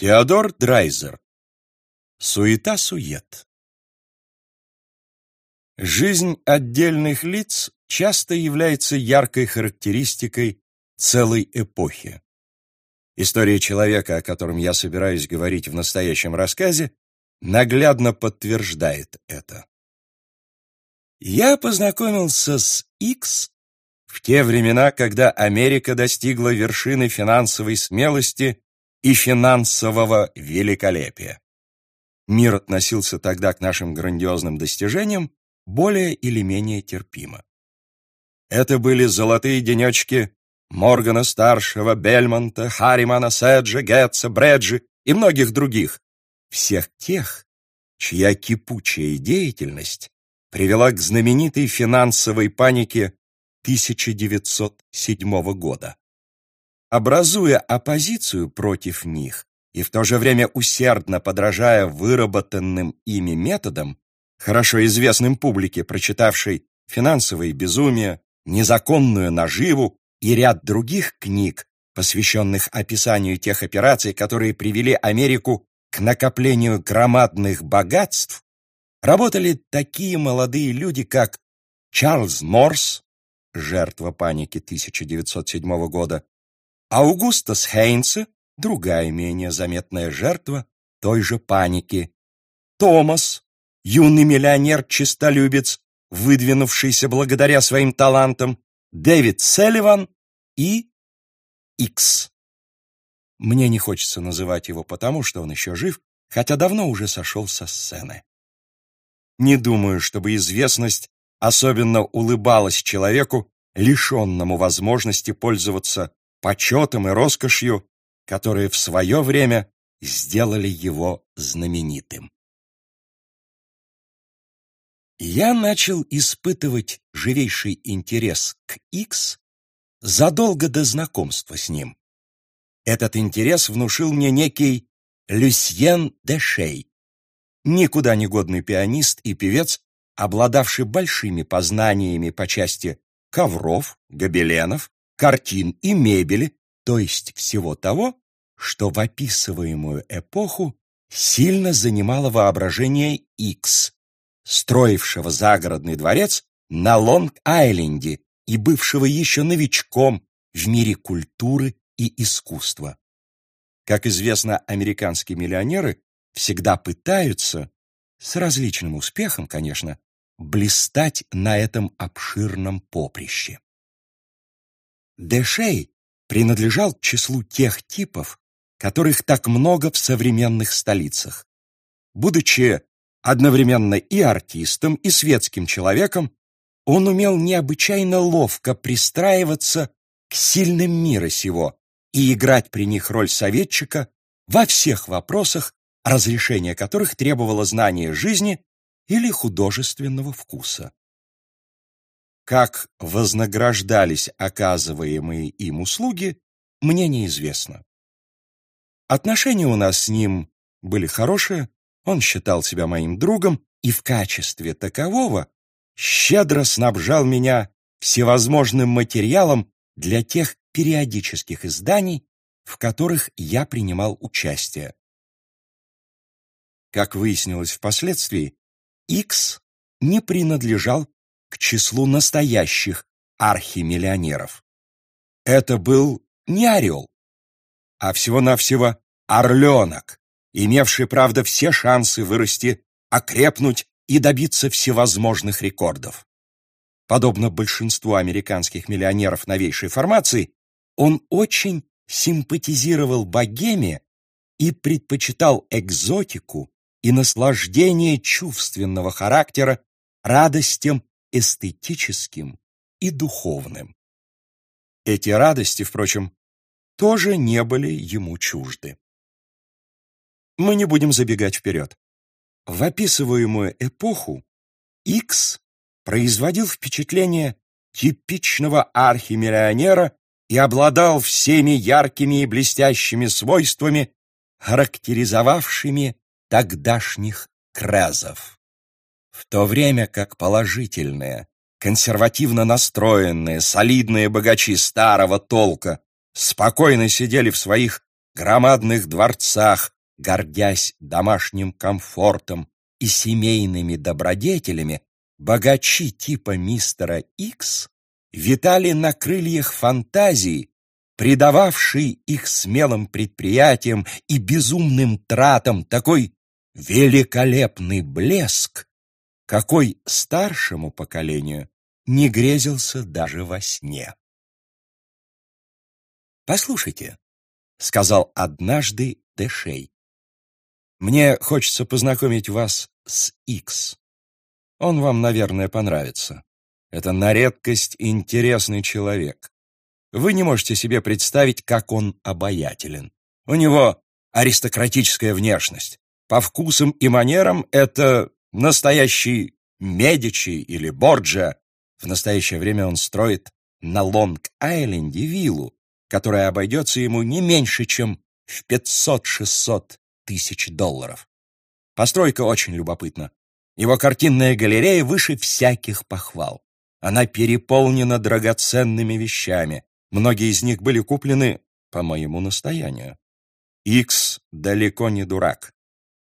Теодор Драйзер. Суета-сует. Жизнь отдельных лиц часто является яркой характеристикой целой эпохи. История человека, о котором я собираюсь говорить в настоящем рассказе, наглядно подтверждает это. Я познакомился с X в те времена, когда Америка достигла вершины финансовой смелости и финансового великолепия. Мир относился тогда к нашим грандиозным достижениям более или менее терпимо. Это были золотые денечки Моргана-старшего, Бельмонта, Харримана, Седжа, Гетца, Бреджи и многих других, всех тех, чья кипучая деятельность привела к знаменитой финансовой панике 1907 года образуя оппозицию против них и в то же время усердно подражая выработанным ими методам, хорошо известным публике, прочитавшей «Финансовые безумия», «Незаконную наживу» и ряд других книг, посвященных описанию тех операций, которые привели Америку к накоплению громадных богатств, работали такие молодые люди, как Чарльз Морс, жертва паники 1907 года, Аугустас Хейнце – другая менее заметная жертва той же паники. Томас – юный миллионер-чистолюбец, выдвинувшийся благодаря своим талантам. Дэвид Селливан и Икс. Мне не хочется называть его потому, что он еще жив, хотя давно уже сошел со сцены. Не думаю, чтобы известность особенно улыбалась человеку, лишенному возможности пользоваться почетом и роскошью, которые в свое время сделали его знаменитым. Я начал испытывать живейший интерес к X задолго до знакомства с ним. Этот интерес внушил мне некий Люсьен Дешей, никуда не годный пианист и певец, обладавший большими познаниями по части ковров, гобеленов, картин и мебели, то есть всего того, что в описываемую эпоху сильно занимало воображение Икс, строившего загородный дворец на Лонг-Айленде и бывшего еще новичком в мире культуры и искусства. Как известно, американские миллионеры всегда пытаются, с различным успехом, конечно, блистать на этом обширном поприще. Дэшей принадлежал к числу тех типов, которых так много в современных столицах. Будучи одновременно и артистом, и светским человеком, он умел необычайно ловко пристраиваться к сильным мира сего и играть при них роль советчика во всех вопросах, разрешение которых требовало знания жизни или художественного вкуса. Как вознаграждались оказываемые им услуги, мне неизвестно. Отношения у нас с ним были хорошие, он считал себя моим другом и в качестве такового щедро снабжал меня всевозможным материалом для тех периодических изданий, в которых я принимал участие. Как выяснилось впоследствии, X не принадлежал к числу настоящих архимиллионеров. Это был не орел, а всего-навсего орленок, имевший, правда, все шансы вырасти, окрепнуть и добиться всевозможных рекордов. Подобно большинству американских миллионеров новейшей формации, он очень симпатизировал богеме и предпочитал экзотику и наслаждение чувственного характера радостям эстетическим и духовным. Эти радости, впрочем, тоже не были ему чужды. Мы не будем забегать вперед. В описываемую эпоху Икс производил впечатление типичного архимиллионера и обладал всеми яркими и блестящими свойствами, характеризовавшими тогдашних кразов в то время как положительные, консервативно настроенные, солидные богачи старого толка спокойно сидели в своих громадных дворцах, гордясь домашним комфортом и семейными добродетелями, богачи типа мистера Икс витали на крыльях фантазии, придававшей их смелым предприятиям и безумным тратам такой великолепный блеск, какой старшему поколению не грезился даже во сне. «Послушайте», — сказал однажды Дэшей, «мне хочется познакомить вас с Икс. Он вам, наверное, понравится. Это на редкость интересный человек. Вы не можете себе представить, как он обаятелен. У него аристократическая внешность. По вкусам и манерам это настоящий Медичи или Борджа. В настоящее время он строит на Лонг-Айленде виллу, которая обойдется ему не меньше, чем в 500-600 тысяч долларов. Постройка очень любопытна. Его картинная галерея выше всяких похвал. Она переполнена драгоценными вещами. Многие из них были куплены по моему настоянию. Икс далеко не дурак.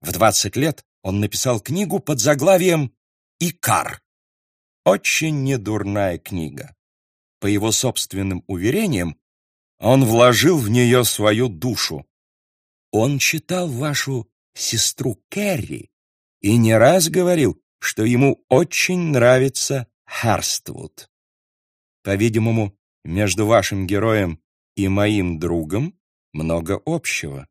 В 20 лет он написал книгу под заглавием «Икар». Очень недурная книга. По его собственным уверениям, он вложил в нее свою душу. Он читал вашу сестру Кэрри и не раз говорил, что ему очень нравится Харствуд. По-видимому, между вашим героем и моим другом много общего.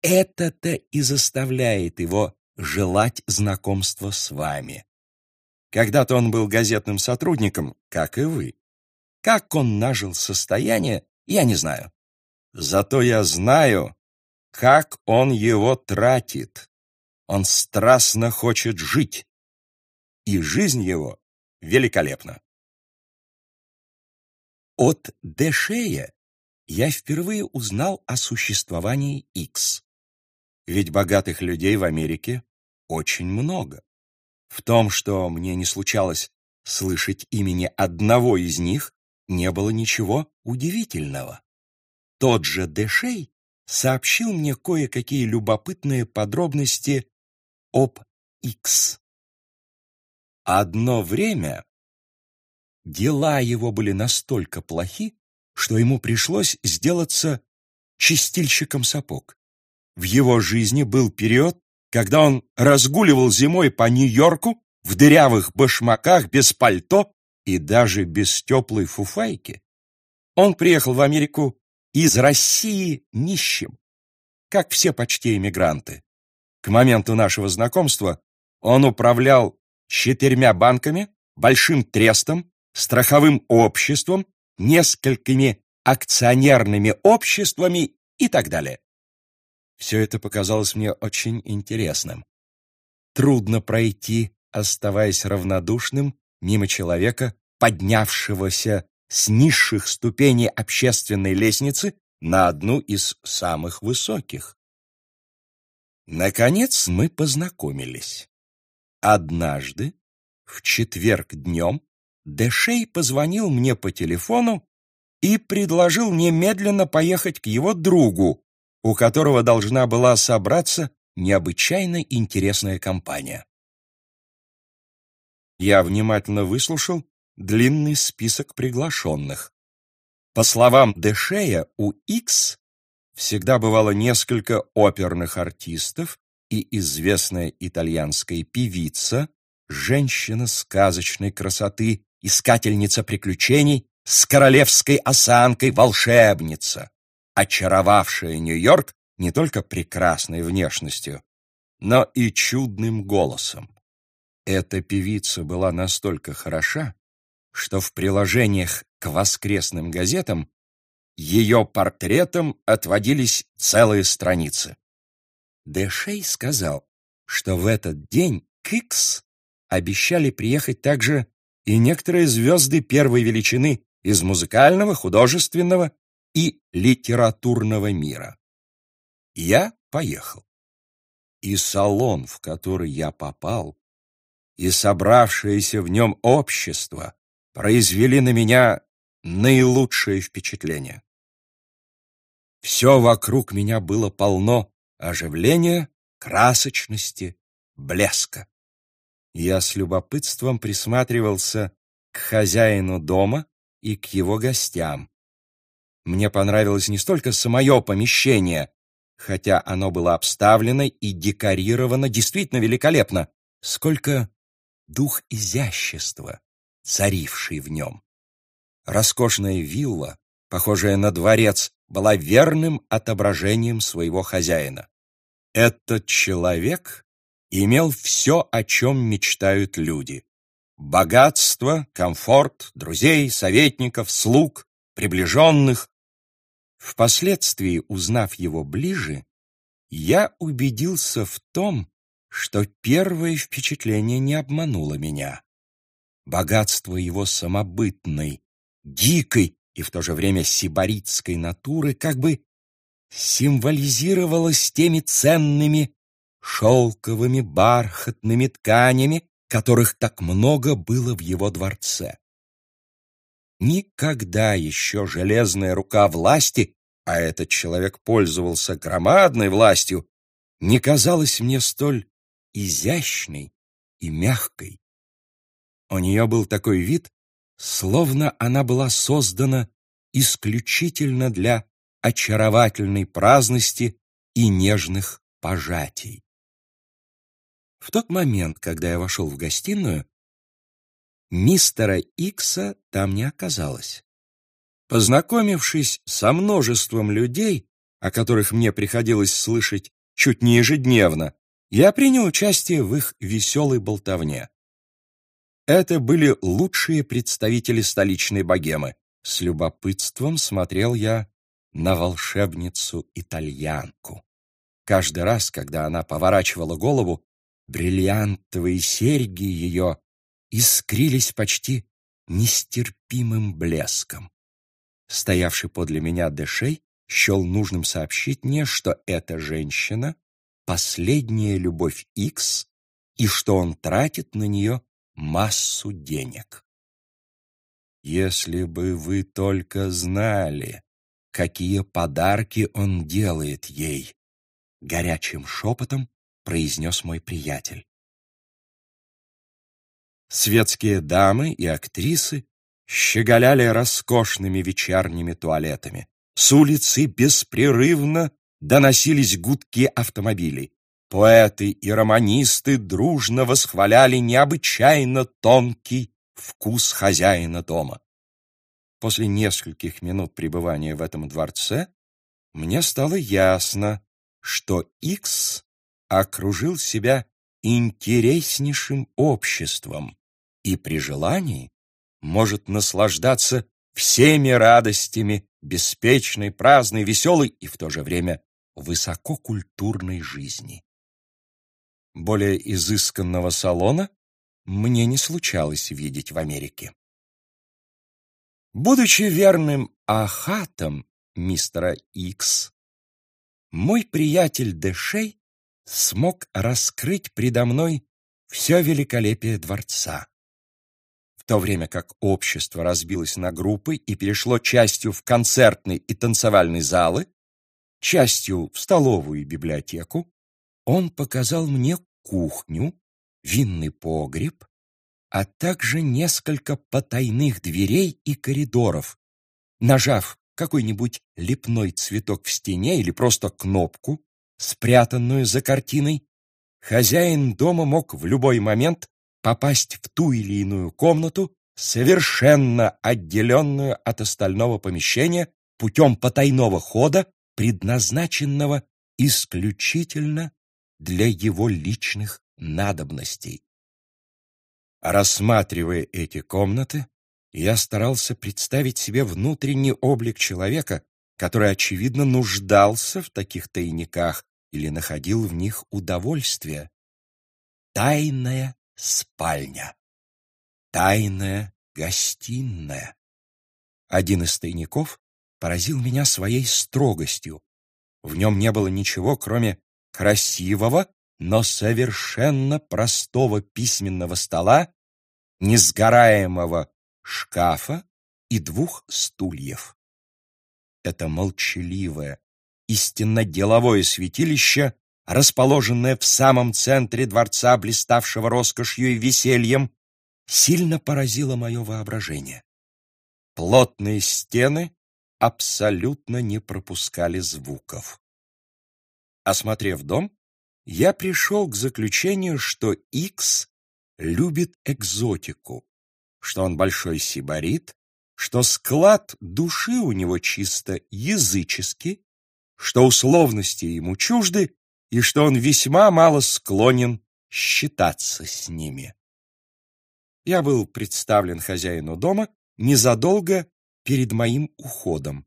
Это-то и заставляет его желать знакомства с вами. Когда-то он был газетным сотрудником, как и вы. Как он нажил состояние, я не знаю. Зато я знаю, как он его тратит. Он страстно хочет жить. И жизнь его великолепна. От Дэшея я впервые узнал о существовании X. Ведь богатых людей в Америке очень много. В том, что мне не случалось слышать имени одного из них, не было ничего удивительного. Тот же Дэшей сообщил мне кое-какие любопытные подробности об X. Одно время дела его были настолько плохи, что ему пришлось сделаться чистильщиком сапог. В его жизни был период, когда он разгуливал зимой по Нью-Йорку в дырявых башмаках, без пальто и даже без теплой фуфайки. Он приехал в Америку из России нищим, как все почти эмигранты. К моменту нашего знакомства он управлял четырьмя банками, большим трестом, страховым обществом, несколькими акционерными обществами и так далее. Все это показалось мне очень интересным. Трудно пройти, оставаясь равнодушным, мимо человека, поднявшегося с низших ступеней общественной лестницы на одну из самых высоких. Наконец мы познакомились. Однажды, в четверг днем, Дэшей позвонил мне по телефону и предложил немедленно поехать к его другу, у которого должна была собраться необычайно интересная компания. Я внимательно выслушал длинный список приглашенных. По словам Дешея, у X всегда бывало несколько оперных артистов и известная итальянская певица, женщина сказочной красоты, искательница приключений, с королевской осанкой волшебница очаровавшая Нью-Йорк не только прекрасной внешностью, но и чудным голосом. Эта певица была настолько хороша, что в приложениях к воскресным газетам ее портретам отводились целые страницы. Дэшей сказал, что в этот день к Икс обещали приехать также и некоторые звезды первой величины из музыкального, художественного и литературного мира. Я поехал. И салон, в который я попал, и собравшееся в нем общество произвели на меня наилучшее впечатление. Все вокруг меня было полно оживления, красочности, блеска. Я с любопытством присматривался к хозяину дома и к его гостям. Мне понравилось не столько самое помещение, хотя оно было обставлено и декорировано действительно великолепно, сколько дух изящества, царивший в нем. Роскошная вилла, похожая на дворец, была верным отображением своего хозяина. Этот человек имел все, о чем мечтают люди. Богатство, комфорт, друзей, советников, слуг, приближенных. Впоследствии, узнав его ближе, я убедился в том, что первое впечатление не обмануло меня. Богатство его самобытной, дикой и в то же время сибаритской натуры как бы символизировалось теми ценными шелковыми бархатными тканями, которых так много было в его дворце. Никогда еще железная рука власти, а этот человек пользовался громадной властью, не казалась мне столь изящной и мягкой. У нее был такой вид, словно она была создана исключительно для очаровательной праздности и нежных пожатий. В тот момент, когда я вошел в гостиную, мистера Икса там не оказалось. Познакомившись со множеством людей, о которых мне приходилось слышать чуть не ежедневно, я принял участие в их веселой болтовне. Это были лучшие представители столичной богемы. С любопытством смотрел я на волшебницу-итальянку. Каждый раз, когда она поворачивала голову, Бриллиантовые серьги ее искрились почти нестерпимым блеском. Стоявший подле меня Дэшей счел нужным сообщить мне, что эта женщина — последняя любовь Икс и что он тратит на нее массу денег. Если бы вы только знали, какие подарки он делает ей, горячим шепотом произнес мой приятель. Светские дамы и актрисы щеголяли роскошными вечерними туалетами. С улицы беспрерывно доносились гудки автомобилей. Поэты и романисты дружно восхваляли необычайно тонкий вкус хозяина дома. После нескольких минут пребывания в этом дворце мне стало ясно, что Икс окружил себя интереснейшим обществом и при желании может наслаждаться всеми радостями беспечной, праздной, веселой и в то же время высококультурной жизни. Более изысканного салона мне не случалось видеть в Америке. Будучи верным ахатом мистера Икс, мой приятель Дэшей смог раскрыть предо мной все великолепие дворца. В то время как общество разбилось на группы и перешло частью в концертный и танцевальный залы, частью в столовую и библиотеку, он показал мне кухню, винный погреб, а также несколько потайных дверей и коридоров. Нажав какой-нибудь лепной цветок в стене или просто кнопку, спрятанную за картиной, хозяин дома мог в любой момент попасть в ту или иную комнату, совершенно отделенную от остального помещения путем потайного хода, предназначенного исключительно для его личных надобностей. Рассматривая эти комнаты, я старался представить себе внутренний облик человека, который, очевидно, нуждался в таких тайниках или находил в них удовольствие. Тайная спальня. Тайная гостиная. Один из тайников поразил меня своей строгостью. В нем не было ничего, кроме красивого, но совершенно простого письменного стола, несгораемого шкафа и двух стульев. Эта молчаливая, истинно деловое святилище, расположенное в самом центре дворца, блиставшего роскошью и весельем, сильно поразило мое воображение. Плотные стены абсолютно не пропускали звуков. Осмотрев дом, я пришел к заключению, что Икс любит экзотику, что он большой сибарит, что склад души у него чисто языческий, что условности ему чужды и что он весьма мало склонен считаться с ними. Я был представлен хозяину дома незадолго перед моим уходом.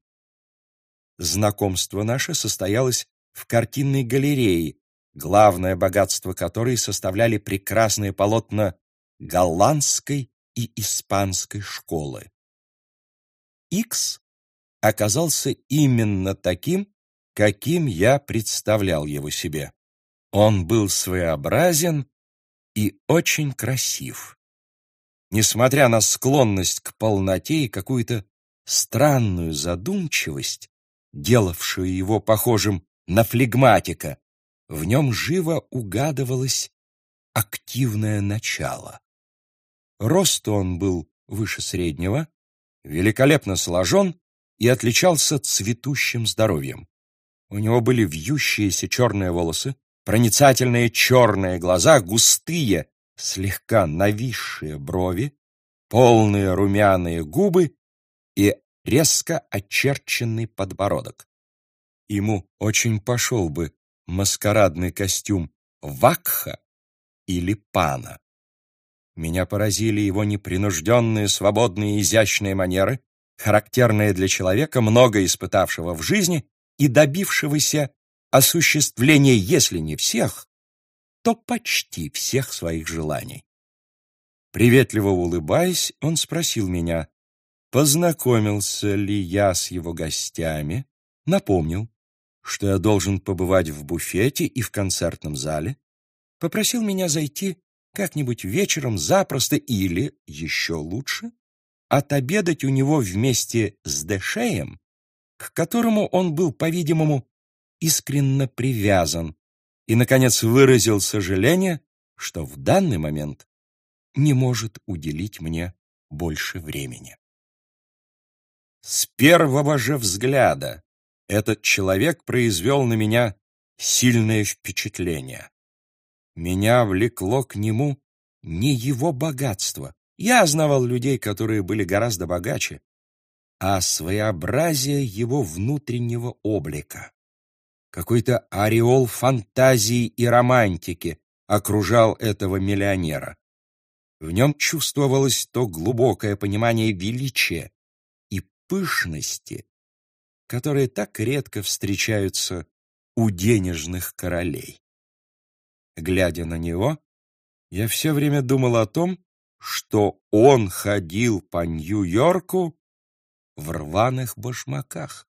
Знакомство наше состоялось в картинной галерее, главное богатство которой составляли прекрасные полотна голландской и испанской школы. Икс оказался именно таким, каким я представлял его себе. Он был своеобразен и очень красив. Несмотря на склонность к полноте и какую-то странную задумчивость, делавшую его похожим на флегматика, в нем живо угадывалось активное начало. Рост он был выше среднего, великолепно сложен и отличался цветущим здоровьем. У него были вьющиеся черные волосы, проницательные черные глаза, густые, слегка нависшие брови, полные румяные губы и резко очерченный подбородок. Ему очень пошел бы маскарадный костюм вакха или пана. Меня поразили его непринужденные, свободные, изящные манеры, характерные для человека, много испытавшего в жизни и добившегося осуществления, если не всех, то почти всех своих желаний. Приветливо улыбаясь, он спросил меня, познакомился ли я с его гостями, напомнил, что я должен побывать в буфете и в концертном зале, попросил меня зайти как-нибудь вечером запросто или, еще лучше, отобедать у него вместе с Дэшеем, к которому он был, по-видимому, искренне привязан, и, наконец, выразил сожаление, что в данный момент не может уделить мне больше времени. С первого же взгляда этот человек произвел на меня сильное впечатление. Меня влекло к нему не его богатство. Я знавал людей, которые были гораздо богаче, а своеобразие его внутреннего облика. Какой-то ореол фантазии и романтики окружал этого миллионера. В нем чувствовалось то глубокое понимание величия и пышности, которые так редко встречаются у денежных королей. Глядя на него, я все время думал о том, что он ходил по Нью-Йорку в рваных башмаках.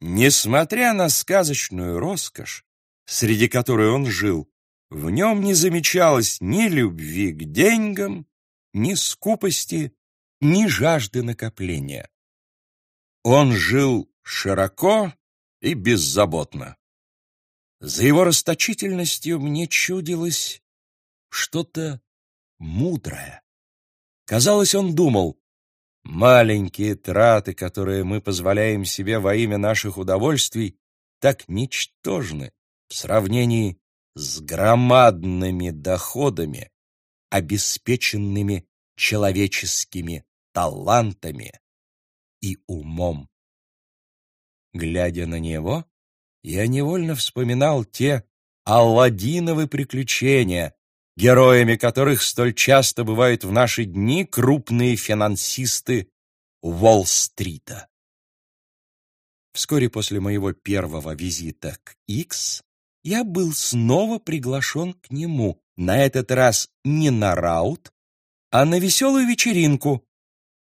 Несмотря на сказочную роскошь, среди которой он жил, в нем не замечалось ни любви к деньгам, ни скупости, ни жажды накопления. Он жил широко и беззаботно. За его расточительностью мне чудилось что-то мудрое. Казалось, он думал, маленькие траты, которые мы позволяем себе во имя наших удовольствий, так ничтожны в сравнении с громадными доходами, обеспеченными человеческими талантами и умом. Глядя на него, я невольно вспоминал те Алладиновы приключения, героями которых столь часто бывают в наши дни крупные финансисты Уолл-стрита. Вскоре после моего первого визита к Икс я был снова приглашен к нему, на этот раз не на раут, а на веселую вечеринку,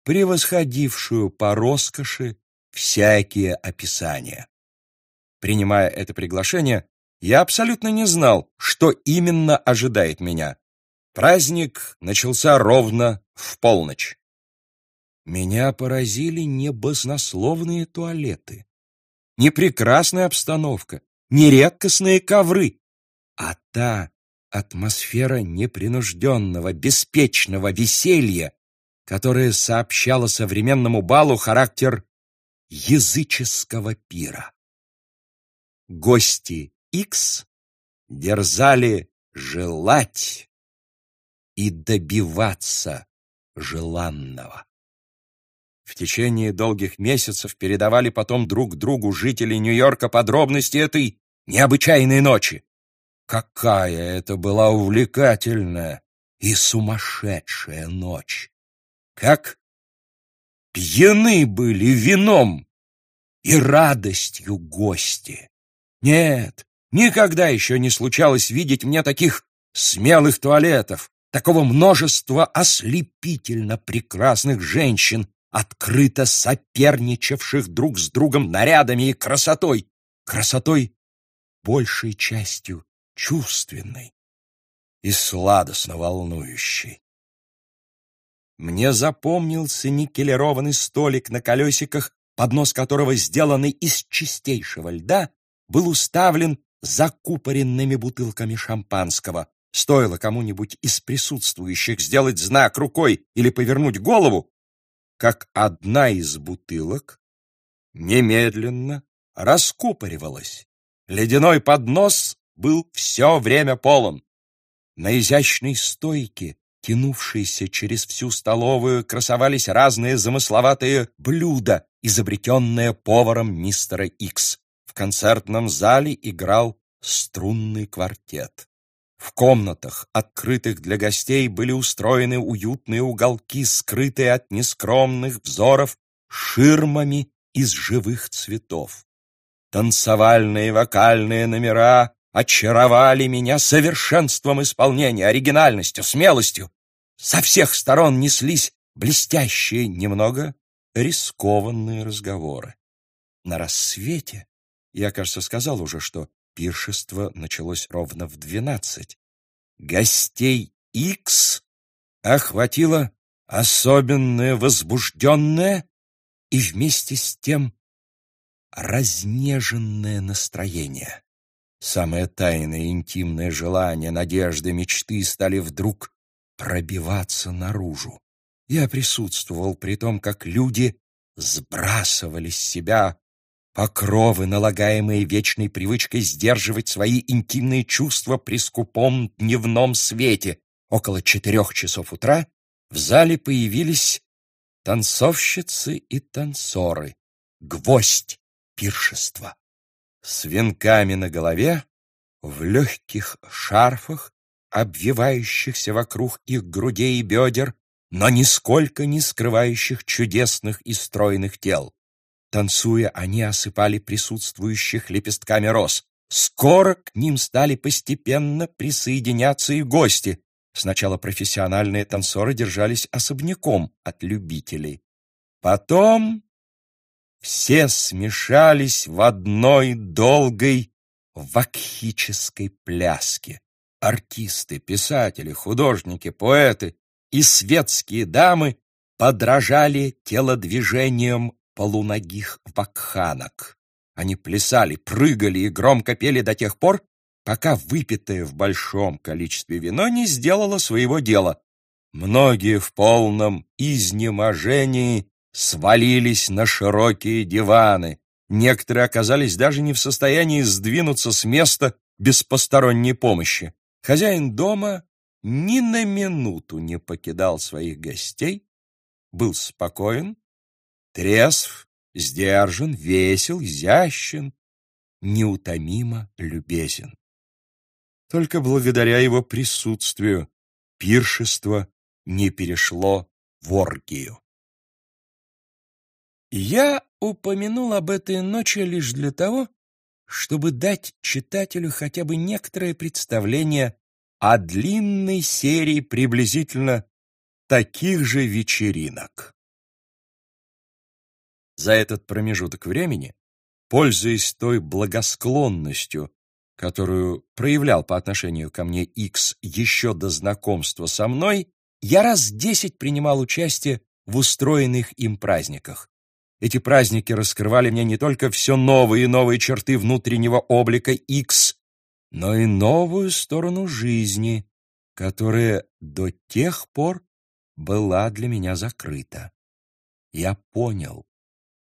превосходившую по роскоши всякие описания. Принимая это приглашение, я абсолютно не знал, что именно ожидает меня. Праздник начался ровно в полночь. Меня поразили небоснословные туалеты. не прекрасная обстановка, не редкостные ковры, а та атмосфера непринужденного, беспечного веселья, которая сообщала современному балу характер языческого пира. Гости X дерзали желать и добиваться желанного. В течение долгих месяцев передавали потом друг другу жители Нью-Йорка подробности этой необычайной ночи. Какая это была увлекательная и сумасшедшая ночь! Как пьяны были вином и радостью гости! Нет, никогда еще не случалось видеть мне таких смелых туалетов, такого множества ослепительно прекрасных женщин, открыто соперничавших друг с другом нарядами и красотой, красотой большей частью чувственной и сладостно волнующей. Мне запомнился никелированный столик на колесиках, поднос которого, сделанный из чистейшего льда, был уставлен закупоренными бутылками шампанского. Стоило кому-нибудь из присутствующих сделать знак рукой или повернуть голову, как одна из бутылок немедленно раскупоривалась. Ледяной поднос был все время полон. На изящной стойке, тянувшейся через всю столовую, красовались разные замысловатые блюда, изобретенные поваром мистера Икс. В концертном зале играл струнный квартет. В комнатах, открытых для гостей, были устроены уютные уголки, скрытые от нескромных взоров ширмами из живых цветов. Танцевальные вокальные номера очаровали меня совершенством исполнения, оригинальностью, смелостью. Со всех сторон неслись блестящие, немного рискованные разговоры. На рассвете, я, кажется, сказал уже, что пиршество началось ровно в двенадцать. Гостей Икс охватило особенное возбужденное и вместе с тем разнеженное настроение. Самое тайное интимное желание, надежды, мечты стали вдруг пробиваться наружу. Я присутствовал при том, как люди сбрасывали с себя покровы, налагаемые вечной привычкой сдерживать свои интимные чувства при скупом дневном свете. Около четырех часов утра в зале появились танцовщицы и танцоры, гвоздь пиршества. С венками на голове, в легких шарфах, обвивающихся вокруг их грудей и бедер, но нисколько не скрывающих чудесных и стройных тел. Танцуя, они осыпали присутствующих лепестками роз. Скоро к ним стали постепенно присоединяться и гости. Сначала профессиональные танцоры держались особняком от любителей. Потом все смешались в одной долгой вакхической пляске. Артисты, писатели, художники, поэты и светские дамы подражали телодвижениям полуногих вакханок. Они плясали, прыгали и громко пели до тех пор, пока выпитое в большом количестве вино не сделало своего дела. Многие в полном изнеможении свалились на широкие диваны. Некоторые оказались даже не в состоянии сдвинуться с места без посторонней помощи. Хозяин дома ни на минуту не покидал своих гостей, был спокоен Трезв, сдержан, весел, изящен, неутомимо любезен. Только благодаря его присутствию пиршество не перешло в оргию. Я упомянул об этой ночи лишь для того, чтобы дать читателю хотя бы некоторое представление о длинной серии приблизительно таких же вечеринок. За этот промежуток времени, пользуясь той благосклонностью, которую проявлял по отношению ко мне Икс еще до знакомства со мной, я раз десять принимал участие в устроенных им праздниках. Эти праздники раскрывали мне не только все новые и новые черты внутреннего облика X, но и новую сторону жизни, которая до тех пор была для меня закрыта. Я понял,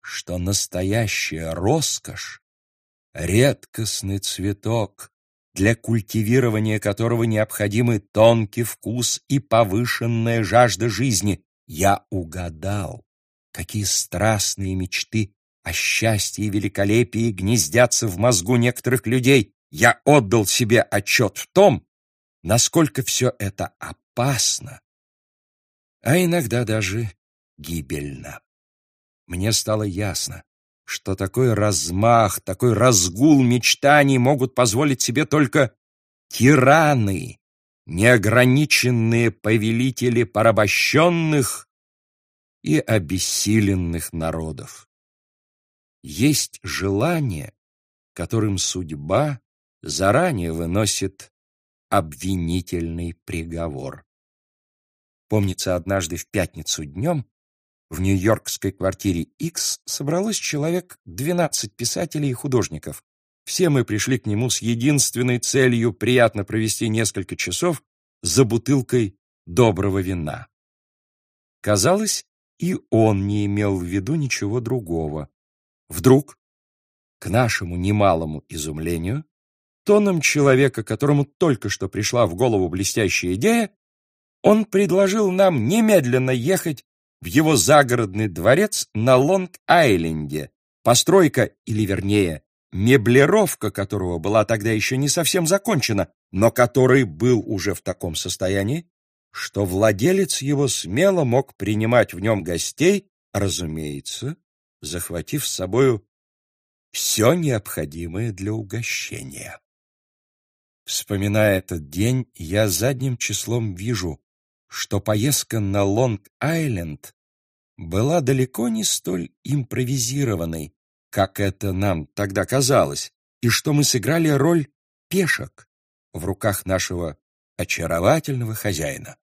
что настоящая роскошь — редкостный цветок, для культивирования которого необходимы тонкий вкус и повышенная жажда жизни. Я угадал Какие страстные мечты о счастье и великолепии гнездятся в мозгу некоторых людей. Я отдал себе отчет в том, насколько все это опасно, а иногда даже гибельно. Мне стало ясно, что такой размах, такой разгул мечтаний могут позволить себе только тираны, неограниченные повелители порабощенных и обессиленных народов. Есть желание, которым судьба заранее выносит обвинительный приговор. Помнится, однажды в пятницу днем в нью-йоркской квартире X собралось человек 12 писателей и художников. Все мы пришли к нему с единственной целью приятно провести несколько часов за бутылкой доброго вина. Казалось, и он не имел в виду ничего другого. Вдруг, к нашему немалому изумлению, тоном человека, которому только что пришла в голову блестящая идея, он предложил нам немедленно ехать в его загородный дворец на Лонг-Айленде, постройка, или вернее, меблировка которого была тогда еще не совсем закончена, но который был уже в таком состоянии, что владелец его смело мог принимать в нем гостей, разумеется, захватив с собою все необходимое для угощения. Вспоминая этот день, я задним числом вижу, что поездка на Лонг-Айленд была далеко не столь импровизированной, как это нам тогда казалось, и что мы сыграли роль пешек в руках нашего очаровательного хозяина.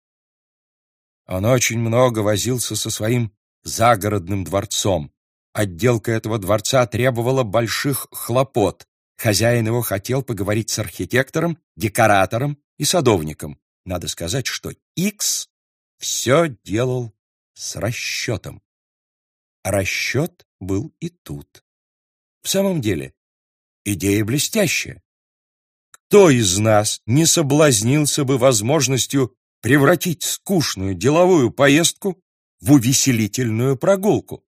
Он очень много возился со своим загородным дворцом. Отделка этого дворца требовала больших хлопот. Хозяин его хотел поговорить с архитектором, декоратором и садовником. Надо сказать, что Икс все делал с расчетом. расчет был и тут. В самом деле, идея блестящая. Кто из нас не соблазнился бы возможностью превратить скучную деловую поездку в увеселительную прогулку.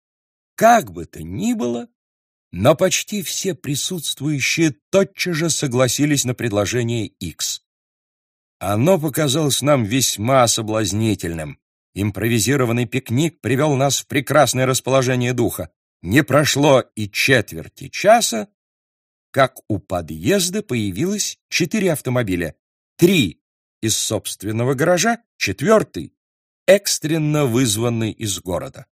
Как бы то ни было, но почти все присутствующие тотчас же согласились на предложение X. Оно показалось нам весьма соблазнительным. Импровизированный пикник привел нас в прекрасное расположение духа. Не прошло и четверти часа, как у подъезда появилось четыре автомобиля. Три из собственного гаража, четвертый — экстренно вызванный из города.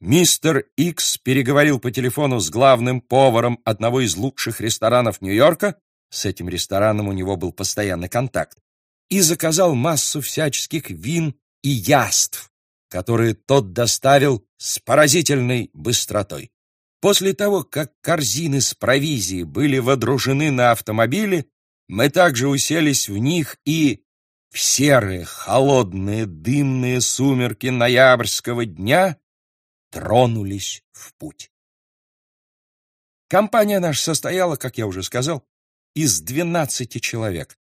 Мистер Икс переговорил по телефону с главным поваром одного из лучших ресторанов Нью-Йорка, с этим рестораном у него был постоянный контакт, и заказал массу всяческих вин и яств, которые тот доставил с поразительной быстротой. После того, как корзины с провизией были водружены на автомобиле, мы также уселись в них и в серые, холодные, дымные сумерки ноябрьского дня тронулись в путь. Компания наша состояла, как я уже сказал, из двенадцати человек.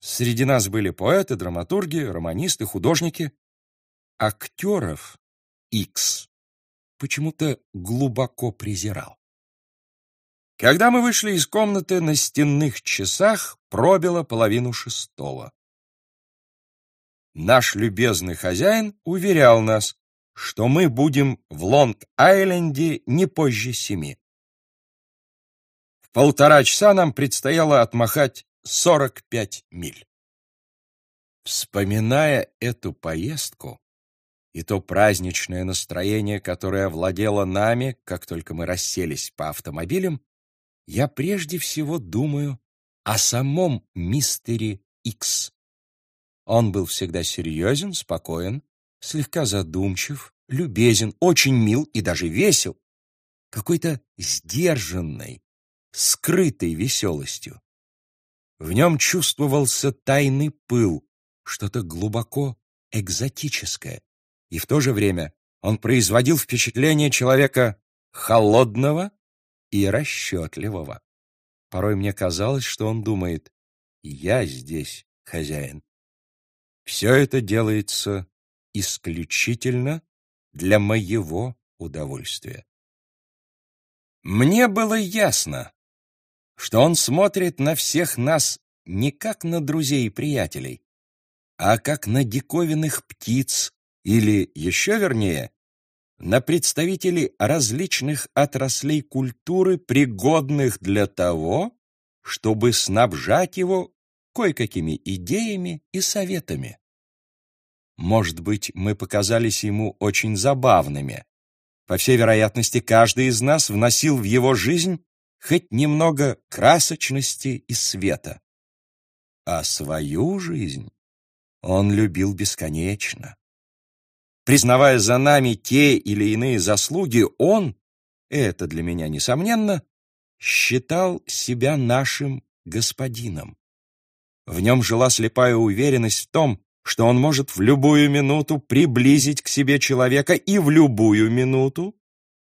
Среди нас были поэты, драматурги, романисты, художники. Актеров X почему-то глубоко презирал. Когда мы вышли из комнаты, на стенных часах пробило половину шестого. Наш любезный хозяин уверял нас, что мы будем в Лонг-Айленде не позже семи. Полтора часа нам предстояло отмахать сорок пять миль. Вспоминая эту поездку и то праздничное настроение, которое овладело нами, как только мы расселись по автомобилям, я прежде всего думаю о самом мистере Икс. Он был всегда серьезен, спокоен, слегка задумчив, любезен, очень мил и даже весел. какой-то сдержанной, скрытой веселостью. В нем чувствовался тайный пыл, что-то глубоко экзотическое, и в то же время он производил впечатление человека холодного и расчетливого. Порой мне казалось, что он думает, «Я здесь хозяин». Все это делается исключительно для моего удовольствия. Мне было ясно, что он смотрит на всех нас не как на друзей и приятелей, а как на диковинных птиц или, еще вернее, на представителей различных отраслей культуры, пригодных для того, чтобы снабжать его кое-какими идеями и советами. Может быть, мы показались ему очень забавными, по всей вероятности, каждый из нас вносил в его жизнь хоть немного красочности и света. А свою жизнь он любил бесконечно. Признавая за нами те или иные заслуги, он, это для меня несомненно, считал себя нашим господином. В нем жила слепая уверенность в том, что он может в любую минуту приблизить к себе человека и в любую минуту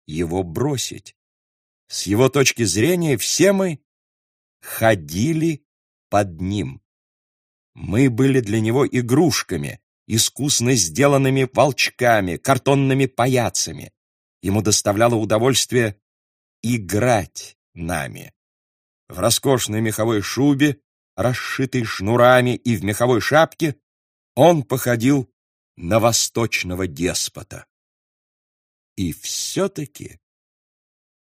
его бросить. С его точки зрения все мы ходили под ним. Мы были для него игрушками, искусно сделанными волчками, картонными паяцами. Ему доставляло удовольствие играть нами. В роскошной меховой шубе, расшитой шнурами и в меховой шапке, он походил на восточного деспота. И все-таки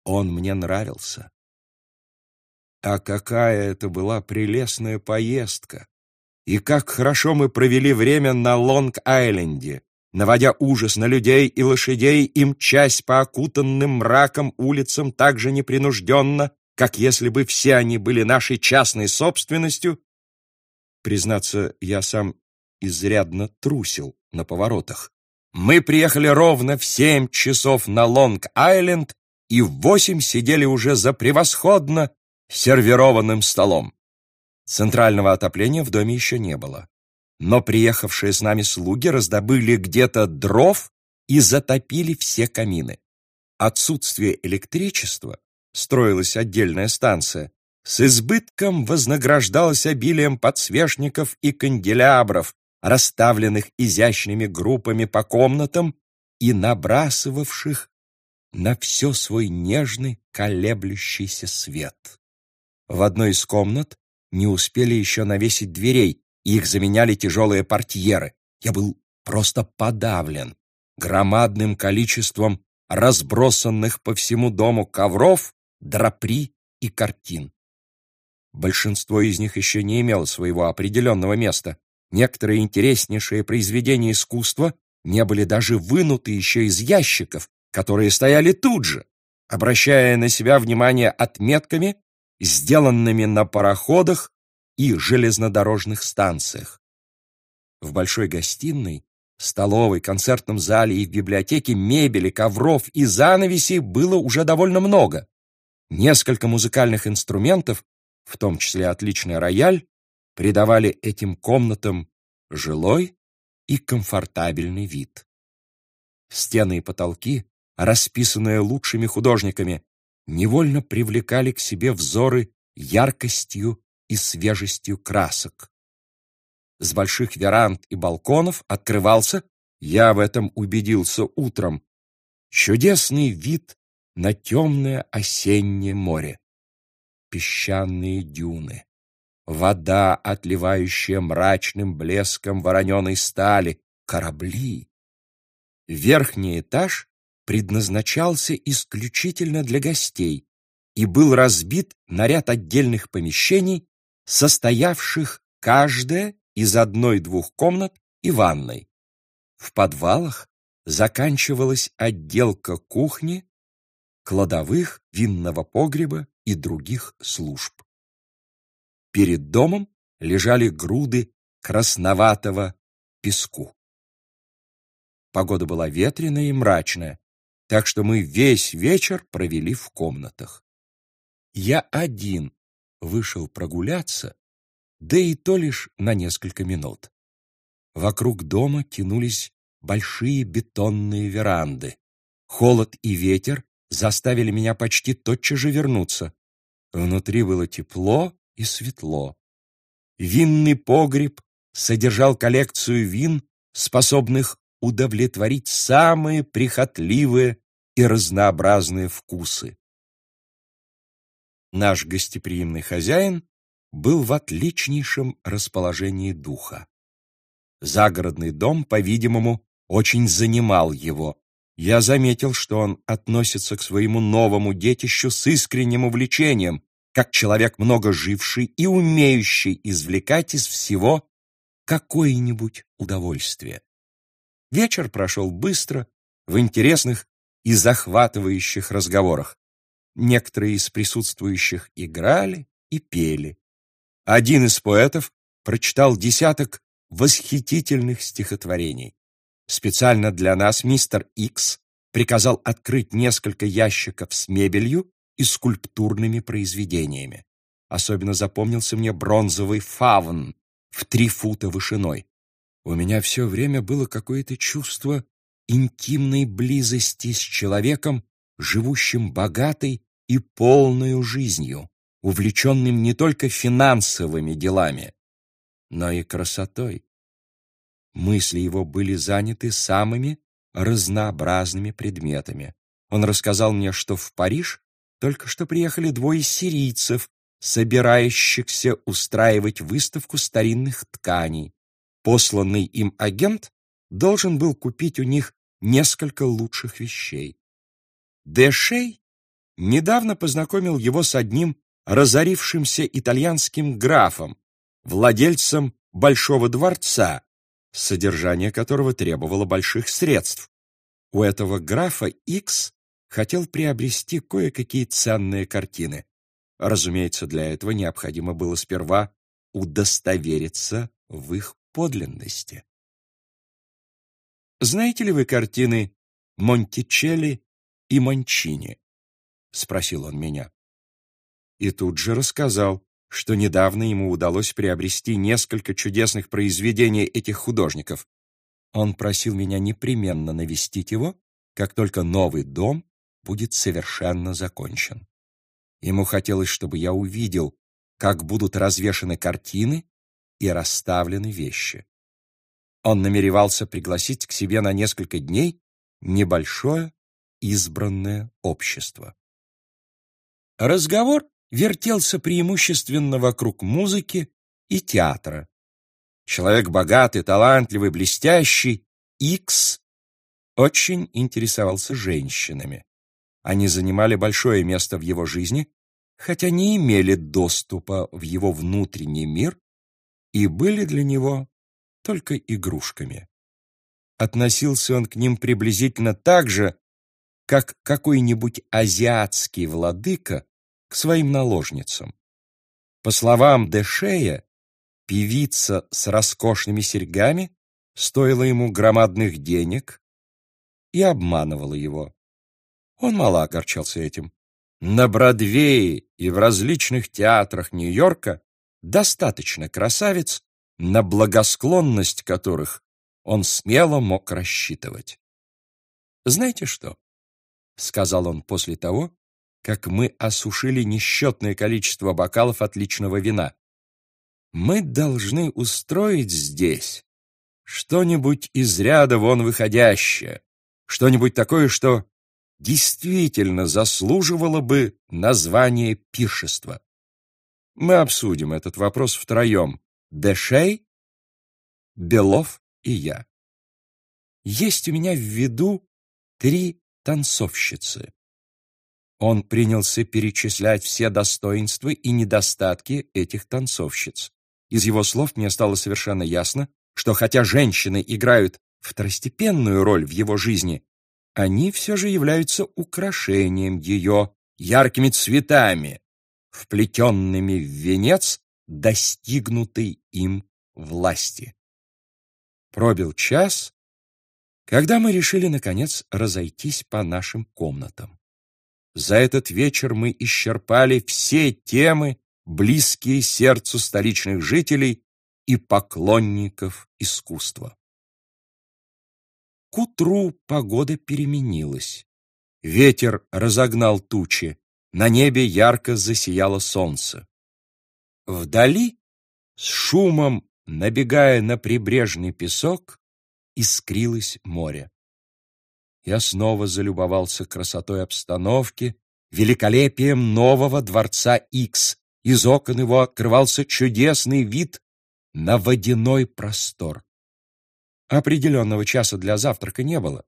он мне нравился. А какая это была прелестная поездка! И как хорошо мы провели время на Лонг-Айленде, наводя ужас на людей и лошадей и мчась по окутанным мраком улицам так же непринужденно, как если бы все они были нашей частной собственностью. Признаться, я сам изрядно трусил на поворотах. Мы приехали ровно в семь часов на Лонг-Айленд и в восемь сидели уже за превосходно сервированным столом. Центрального отопления в доме еще не было. Но приехавшие с нами слуги раздобыли где-то дров и затопили все камины. Отсутствие электричества, строилась отдельная станция, с избытком вознаграждалось обилием подсвечников и канделябров, расставленных изящными группами по комнатам и набрасывавших на все свой нежный колеблющийся свет. В одной из комнат не успели еще навесить дверей, их заменяли тяжелые портьеры. Я был просто подавлен громадным количеством разбросанных по всему дому ковров, драпри и картин. Большинство из них еще не имело своего определенного места, Некоторые интереснейшие произведения искусства не были даже вынуты еще из ящиков, которые стояли тут же, обращая на себя внимание отметками, сделанными на пароходах и железнодорожных станциях. В большой гостиной, столовой, концертном зале и в библиотеке мебели, ковров и занавесей было уже довольно много. Несколько музыкальных инструментов, в том числе отличный рояль, придавали этим комнатам жилой и комфортабельный вид. Стены и потолки, расписанные лучшими художниками, невольно привлекали к себе взоры яркостью и свежестью красок. С больших веранд и балконов открывался, я в этом убедился утром, чудесный вид на темное осеннее море. Песчаные дюны, вода, отливающая мрачным блеском вороненой стали, корабли. Верхний этаж предназначался исключительно для гостей и был разбит на ряд отдельных помещений, состоявших каждая из одной-двух комнат и ванной. В подвалах заканчивалась отделка кухни, кладовых, винного погреба и других служб. Перед домом лежали груды красноватого песку. Погода была ветреная и мрачная. Так что мы весь вечер провели в комнатах. Я один вышел прогуляться, да и то лишь на несколько минут. Вокруг дома тянулись большие бетонные веранды. Холод и ветер заставили меня почти тотчас же вернуться. Внутри было тепло и светло. Винный погреб содержал коллекцию вин, способных удовлетворить самые прихотливые и разнообразные вкусы. Наш гостеприимный хозяин был в отличнейшем расположении духа. Загородный дом, по-видимому, очень занимал его. Я заметил, что он относится к своему новому детищу с искренним увлечением, как человек, много живший и умеющий извлекать из всего какое-нибудь удовольствие. Вечер прошел быстро, в интересных и захватывающих разговорах. Некоторые из присутствующих играли и пели. Один из поэтов прочитал десяток восхитительных стихотворений. Специально для нас мистер Икс приказал открыть несколько ящиков с мебелью и скульптурными произведениями. Особенно запомнился мне бронзовый фавн в три фута вышиной. У меня все время было какое-то чувство интимной близости с человеком, живущим богатой и полной жизнью, увлеченным не только финансовыми делами, но и красотой. Мысли его были заняты самыми разнообразными предметами. Он рассказал мне, что в Париж только что приехали двое сирийцев, собирающихся устраивать выставку старинных тканей. Посланный им агент должен был купить у них несколько лучших вещей. Дэшей недавно познакомил его с одним разорившимся итальянским графом, владельцем Большого дворца, содержание которого требовало больших средств. У этого графа Икс хотел приобрести кое-какие ценные картины. Разумеется, для этого необходимо было сперва удостовериться в их подлинности. Знаете ли вы картины Монтичелли и Мончини? спросил он меня. И тут же рассказал, что недавно ему удалось приобрести несколько чудесных произведений этих художников. Он просил меня непременно навестить его, как только новый дом будет совершенно закончен. Ему хотелось, чтобы я увидел, как будут развешаны картины и расставлены вещи. Он намеревался пригласить к себе на несколько дней небольшое избранное общество. Разговор вертелся преимущественно вокруг музыки и театра. Человек богатый, талантливый, блестящий, Икс, очень интересовался женщинами. Они занимали большое место в его жизни, хотя не имели доступа в его внутренний мир и были для него только игрушками. Относился он к ним приблизительно так же, как какой-нибудь азиатский владыка к своим наложницам. По словам Дешея, певица с роскошными серьгами стоила ему громадных денег и обманывала его. Он мало огорчался этим. На Бродвее и в различных театрах Нью-Йорка достаточно красавиц, на благосклонность которых он смело мог рассчитывать. «Знаете что?» — сказал он после того, как мы осушили несчетное количество бокалов отличного вина. «Мы должны устроить здесь что-нибудь из ряда вон выходящее, что-нибудь такое, что действительно заслуживало бы названия пиршества. Мы обсудим этот вопрос втроем. Дэшей, Белов и я. Есть у меня в виду три танцовщицы. Он принялся перечислять все достоинства и недостатки этих танцовщиц. Из его слов мне стало совершенно ясно, что хотя женщины играют второстепенную роль в его жизни, они все же являются украшением ее яркими цветами, вплетенными в венец достигнутой им власти. Пробил час, когда мы решили, наконец, разойтись по нашим комнатам. За этот вечер мы исчерпали все темы, близкие сердцу столичных жителей и поклонников искусства. К утру погода переменилась. Ветер разогнал тучи, на небе ярко засияло солнце. Вдали, с шумом набегая на прибрежный песок, искрилось море. Я снова залюбовался красотой обстановки, великолепием нового дворца Икс. Из окон его открывался чудесный вид на водяной простор. Определенного часа для завтрака не было.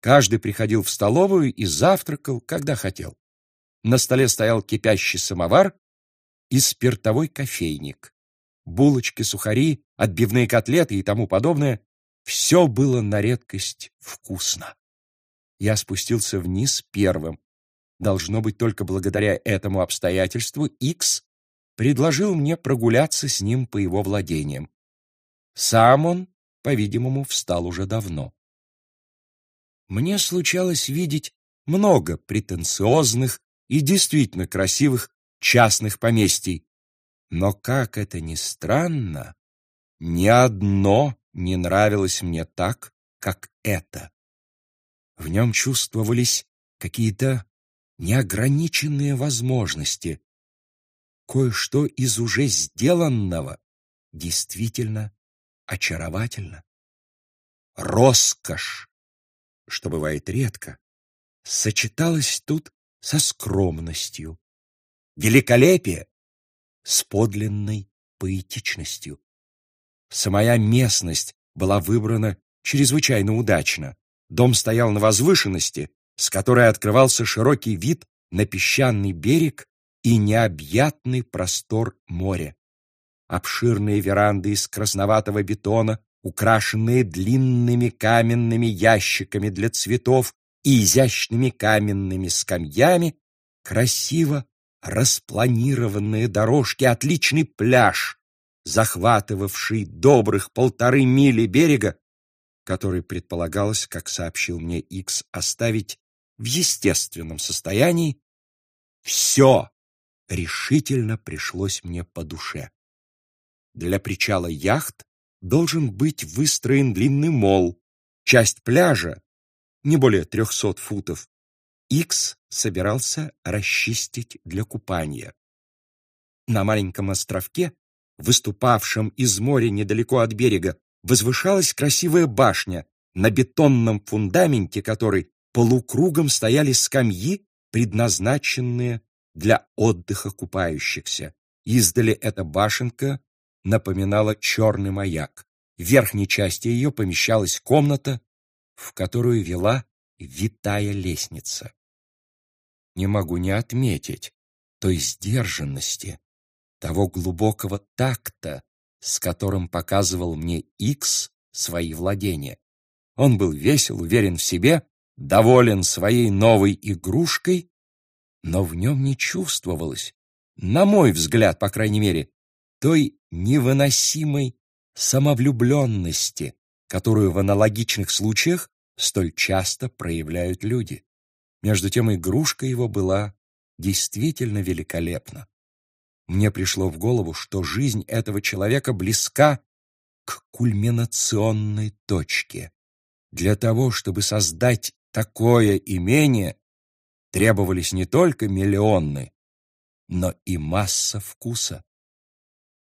Каждый приходил в столовую и завтракал, когда хотел. На столе стоял кипящий самовар и спиртовой кофейник. Булочки, сухари, отбивные котлеты и тому подобное все было на редкость вкусно. Я спустился вниз первым. Должно быть, только благодаря этому обстоятельству Икс предложил мне прогуляться с ним по его владениям. Сам он, по-видимому, встал уже давно. Мне случалось видеть много претенциозных и действительно красивых частных поместий, но, как это ни странно, ни одно не нравилось мне так, как это. В нем чувствовались какие-то неограниченные возможности. Кое-что из уже сделанного действительно очаровательно. Роскошь, что бывает редко, сочеталась тут со скромностью. Великолепие с подлинной поэтичностью. Самая местность была выбрана чрезвычайно удачно. Дом стоял на возвышенности, с которой открывался широкий вид на песчаный берег и необъятный простор моря. Обширные веранды из красноватого бетона, украшенные длинными каменными ящиками для цветов и изящными каменными скамьями, красиво распланированные дорожки, отличный пляж, захватывавший добрых полторы мили берега, который предполагалось, как сообщил мне Икс, оставить в естественном состоянии, все решительно пришлось мне по душе. Для причала яхт должен быть выстроен длинный мол. Часть пляжа, не более трехсот футов, Икс собирался расчистить для купания. На маленьком островке выступавшем из моря недалеко от берега, возвышалась красивая башня, на бетонном фундаменте которой полукругом стояли скамьи, предназначенные для отдыха купающихся. Издали эта башенка напоминала черный маяк. В верхней части ее помещалась комната, в которую вела витая лестница. Не могу не отметить той сдержанности, того глубокого такта, с которым показывал мне Икс свои владения. Он был весел, уверен в себе, доволен своей новой игрушкой, но в нем не чувствовалось, на мой взгляд, по крайней мере, той невыносимой самовлюбленности, которую в аналогичных случаях столь часто проявляют люди. Между тем игрушка его была действительно великолепна мне пришло в голову, что жизнь этого человека близка к кульминационной точке. Для того, чтобы создать такое имение, требовались не только миллионы, но и масса вкуса.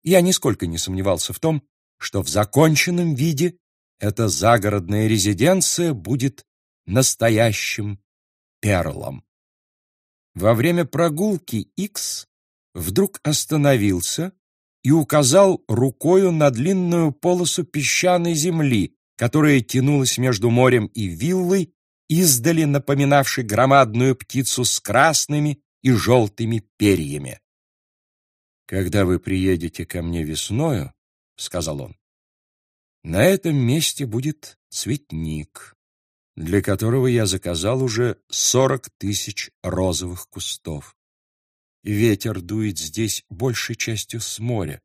Я нисколько не сомневался в том, что в законченном виде эта загородная резиденция будет настоящим перлом. Во время прогулки X вдруг остановился и указал рукою на длинную полосу песчаной земли, которая тянулась между морем и виллой, издали напоминавшей громадную птицу с красными и желтыми перьями. «Когда вы приедете ко мне весною, — сказал он, — на этом месте будет цветник, для которого я заказал уже сорок тысяч розовых кустов. Ветер дует здесь большей частью с моря.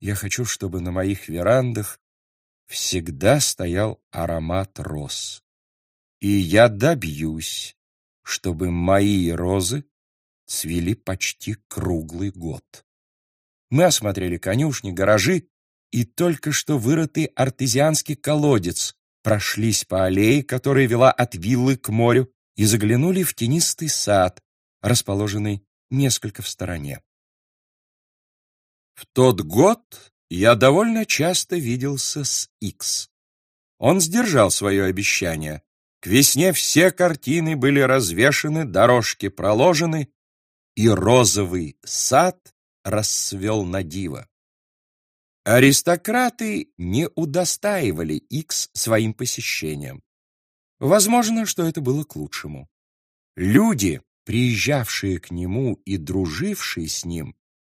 Я хочу, чтобы на моих верандах всегда стоял аромат роз. И я добьюсь, чтобы мои розы цвели почти круглый год. Мы осмотрели конюшни, гаражи и только что вырытый артезианский колодец, прошлись по аллее, которая вела от виллы к морю, и заглянули в тенистый сад, расположенный несколько в стороне. В тот год я довольно часто виделся с Икс. Он сдержал свое обещание. К весне все картины были развешаны, дорожки проложены, и розовый сад расцвел на диво. Аристократы не удостаивали Икс своим посещением. Возможно, что это было к лучшему. Люди, приезжавшие к нему и дружившие с ним,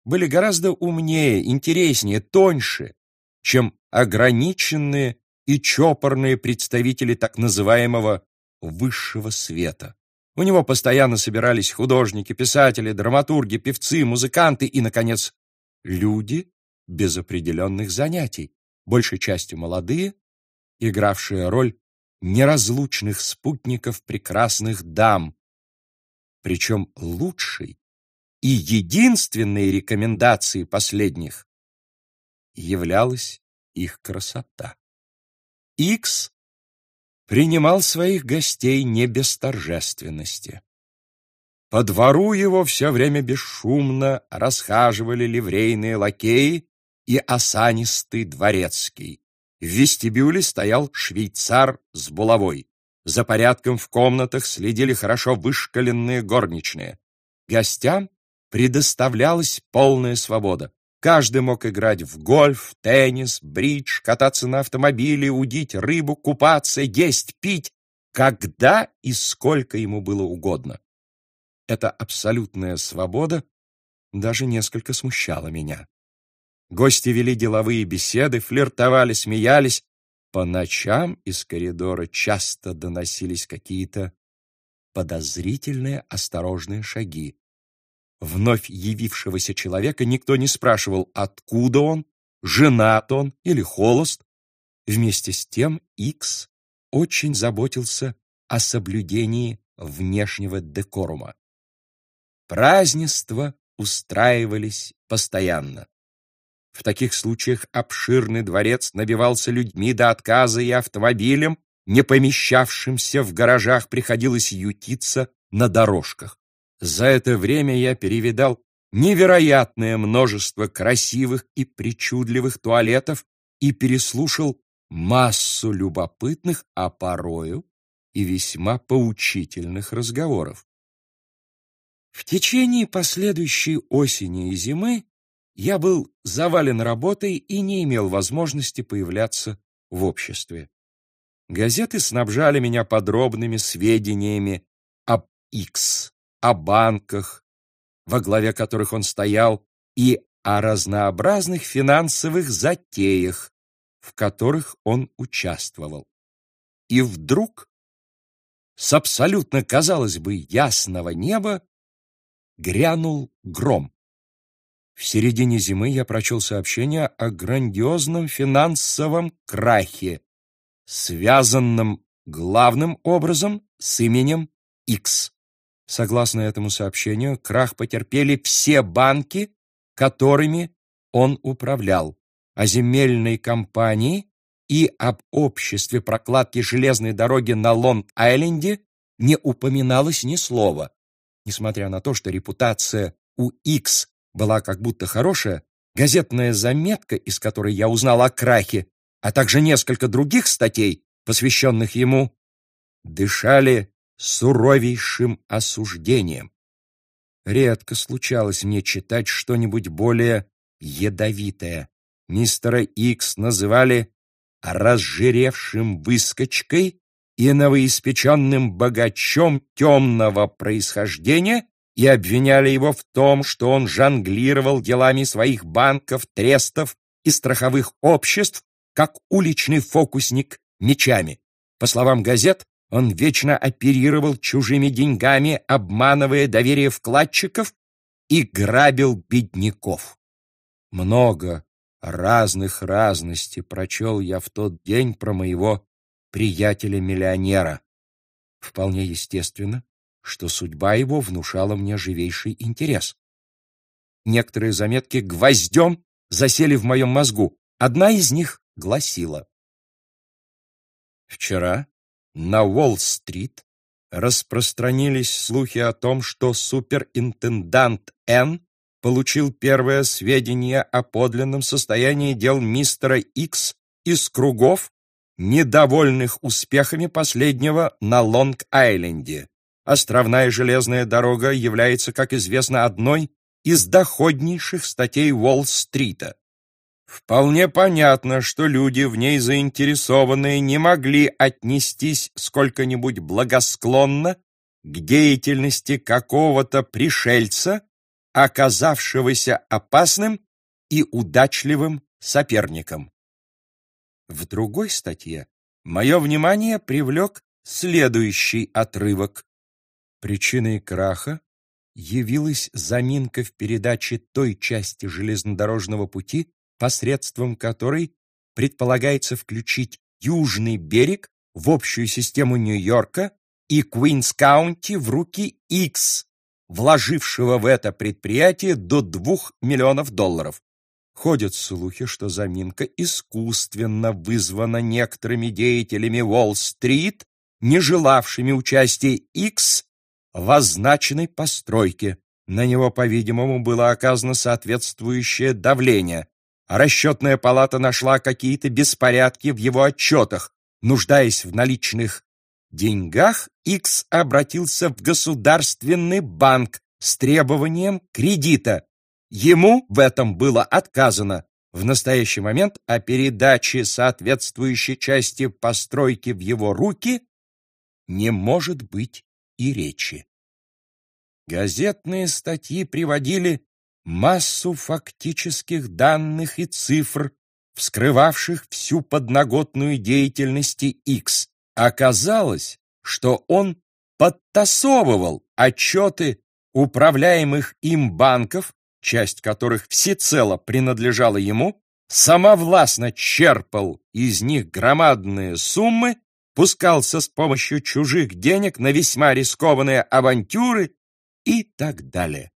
были гораздо умнее, интереснее, тоньше, чем ограниченные и чопорные представители так называемого высшего света. У него постоянно собирались художники, писатели, драматурги, певцы, музыканты и, наконец, люди без определенных занятий, большей частью молодые, игравшие роль неразлучных спутников прекрасных дам. Причем лучшей и единственной рекомендацией последних являлась их красота. Икс принимал своих гостей не без торжественности. По двору его все время бесшумно расхаживали ливрейные лакеи и осанистый дворецкий. В вестибюле стоял швейцар с булавой. За порядком в комнатах следили хорошо вышкаленные горничные. Гостям предоставлялась полная свобода. Каждый мог играть в гольф, теннис, бридж, кататься на автомобиле, удить рыбу, купаться, есть, пить, когда и сколько ему было угодно. Эта абсолютная свобода даже несколько смущала меня. Гости вели деловые беседы, флиртовали, смеялись. По ночам из коридора часто доносились какие-то подозрительные осторожные шаги. Вновь явившегося человека никто не спрашивал, откуда он, женат он или холост. Вместе с тем Икс очень заботился о соблюдении внешнего декорума. Празднества устраивались постоянно. В таких случаях обширный дворец набивался людьми до отказа и автомобилем, не помещавшимся в гаражах, приходилось ютиться на дорожках. За это время я перевидал невероятное множество красивых и причудливых туалетов и переслушал массу любопытных, а порою и весьма поучительных разговоров. В течение последующей осени и зимы я был завален работой и не имел возможности появляться в обществе. Газеты снабжали меня подробными сведениями об X, о банках, во главе которых он стоял, и о разнообразных финансовых затеях, в которых он участвовал. И вдруг, с абсолютно, казалось бы, ясного неба, грянул гром. В середине зимы я прочел сообщение о грандиозном финансовом крахе, связанном главным образом с именем X. Согласно этому сообщению, крах потерпели все банки, которыми он управлял, а земельной компании и об обществе прокладки железной дороги на Лонг-Айленде не упоминалось ни слова. Несмотря на то, что репутация у X была как будто хорошая, газетная заметка, из которой я узнал о крахе, а также несколько других статей, посвященных ему, дышали суровейшим осуждением. Редко случалось мне читать что-нибудь более ядовитое. Мистера Икс называли разжиревшим выскочкой и новоиспеченным богачом темного происхождения и обвиняли его в том, что он жонглировал делами своих банков, трестов и страховых обществ, как уличный фокусник мечами. По словам газет, он вечно оперировал чужими деньгами, обманывая доверие вкладчиков и грабил бедняков. Много разных разностей прочел я в тот день про моего приятеля-миллионера. Вполне естественно, что судьба его внушала мне живейший интерес. Некоторые заметки гвоздем засели в моем мозгу. Одна из них гласила. Вчера на Уолл-стрит распространились слухи о том, что суперинтендант Н получил первое сведение о подлинном состоянии дел мистера Икс из кругов, недовольных успехами последнего на Лонг-Айленде. Островная железная дорога является, как известно, одной из доходнейших статей Уолл-стрита. Вполне понятно, что люди, в ней заинтересованные, не могли отнестись сколько-нибудь благосклонно к деятельности какого-то пришельца, оказавшегося опасным и удачливым соперником. В другой статье мое внимание привлек следующий отрывок. Причиной краха явилась заминка в передаче той части железнодорожного пути, посредством которой предполагается включить южный берег в общую систему Нью-Йорка и Куинс-Каунти в руки X, вложившего в это предприятие до 2 миллионов долларов. Ходят слухи, что заминка искусственно вызвана некоторыми деятелями Уолл-стрит, не желавшими участия X в означенной постройке. На него, по-видимому, было оказано соответствующее давление. Расчетная палата нашла какие-то беспорядки в его отчетах. Нуждаясь в наличных деньгах, X обратился в государственный банк с требованием кредита. Ему в этом было отказано. В настоящий момент о передаче соответствующей части постройки в его руки не может быть и речи. Газетные статьи приводили массу фактических данных и цифр, вскрывавших всю подноготную деятельности X. Оказалось, что он подтасовывал отчеты управляемых им банков, часть которых всецело принадлежала ему, самовластно черпал из них громадные суммы, пускался с помощью чужих денег на весьма рискованные авантюры и так далее.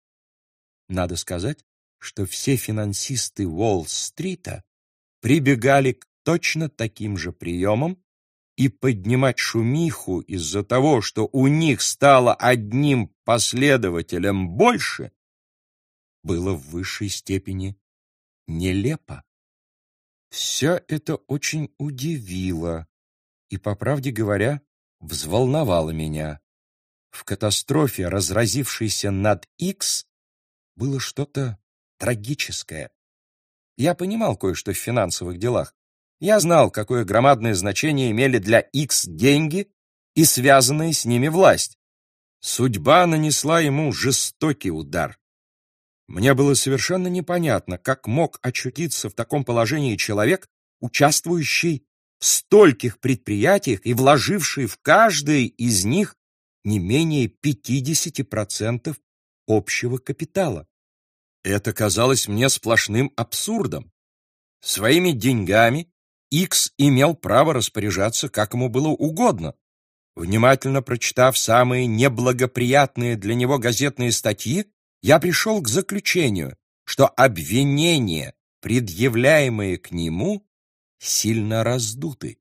Надо сказать, что все финансисты Уолл-стрита прибегали к точно таким же приемам, и поднимать шумиху из-за того, что у них стало одним последователем больше, было в высшей степени нелепо. Все это очень удивило и, по правде говоря, взволновало меня. В катастрофе, разразившейся над Икс, было что-то трагическое. Я понимал кое-что в финансовых делах. Я знал, какое громадное значение имели для X деньги и связанная с ними власть. Судьба нанесла ему жестокий удар. Мне было совершенно непонятно, как мог очутиться в таком положении человек, участвующий стольких предприятиях и вложивший в каждое из них не менее 50% общего капитала. Это казалось мне сплошным абсурдом. Своими деньгами Икс имел право распоряжаться, как ему было угодно. Внимательно прочитав самые неблагоприятные для него газетные статьи, я пришел к заключению, что обвинения, предъявляемые к нему, сильно раздуты.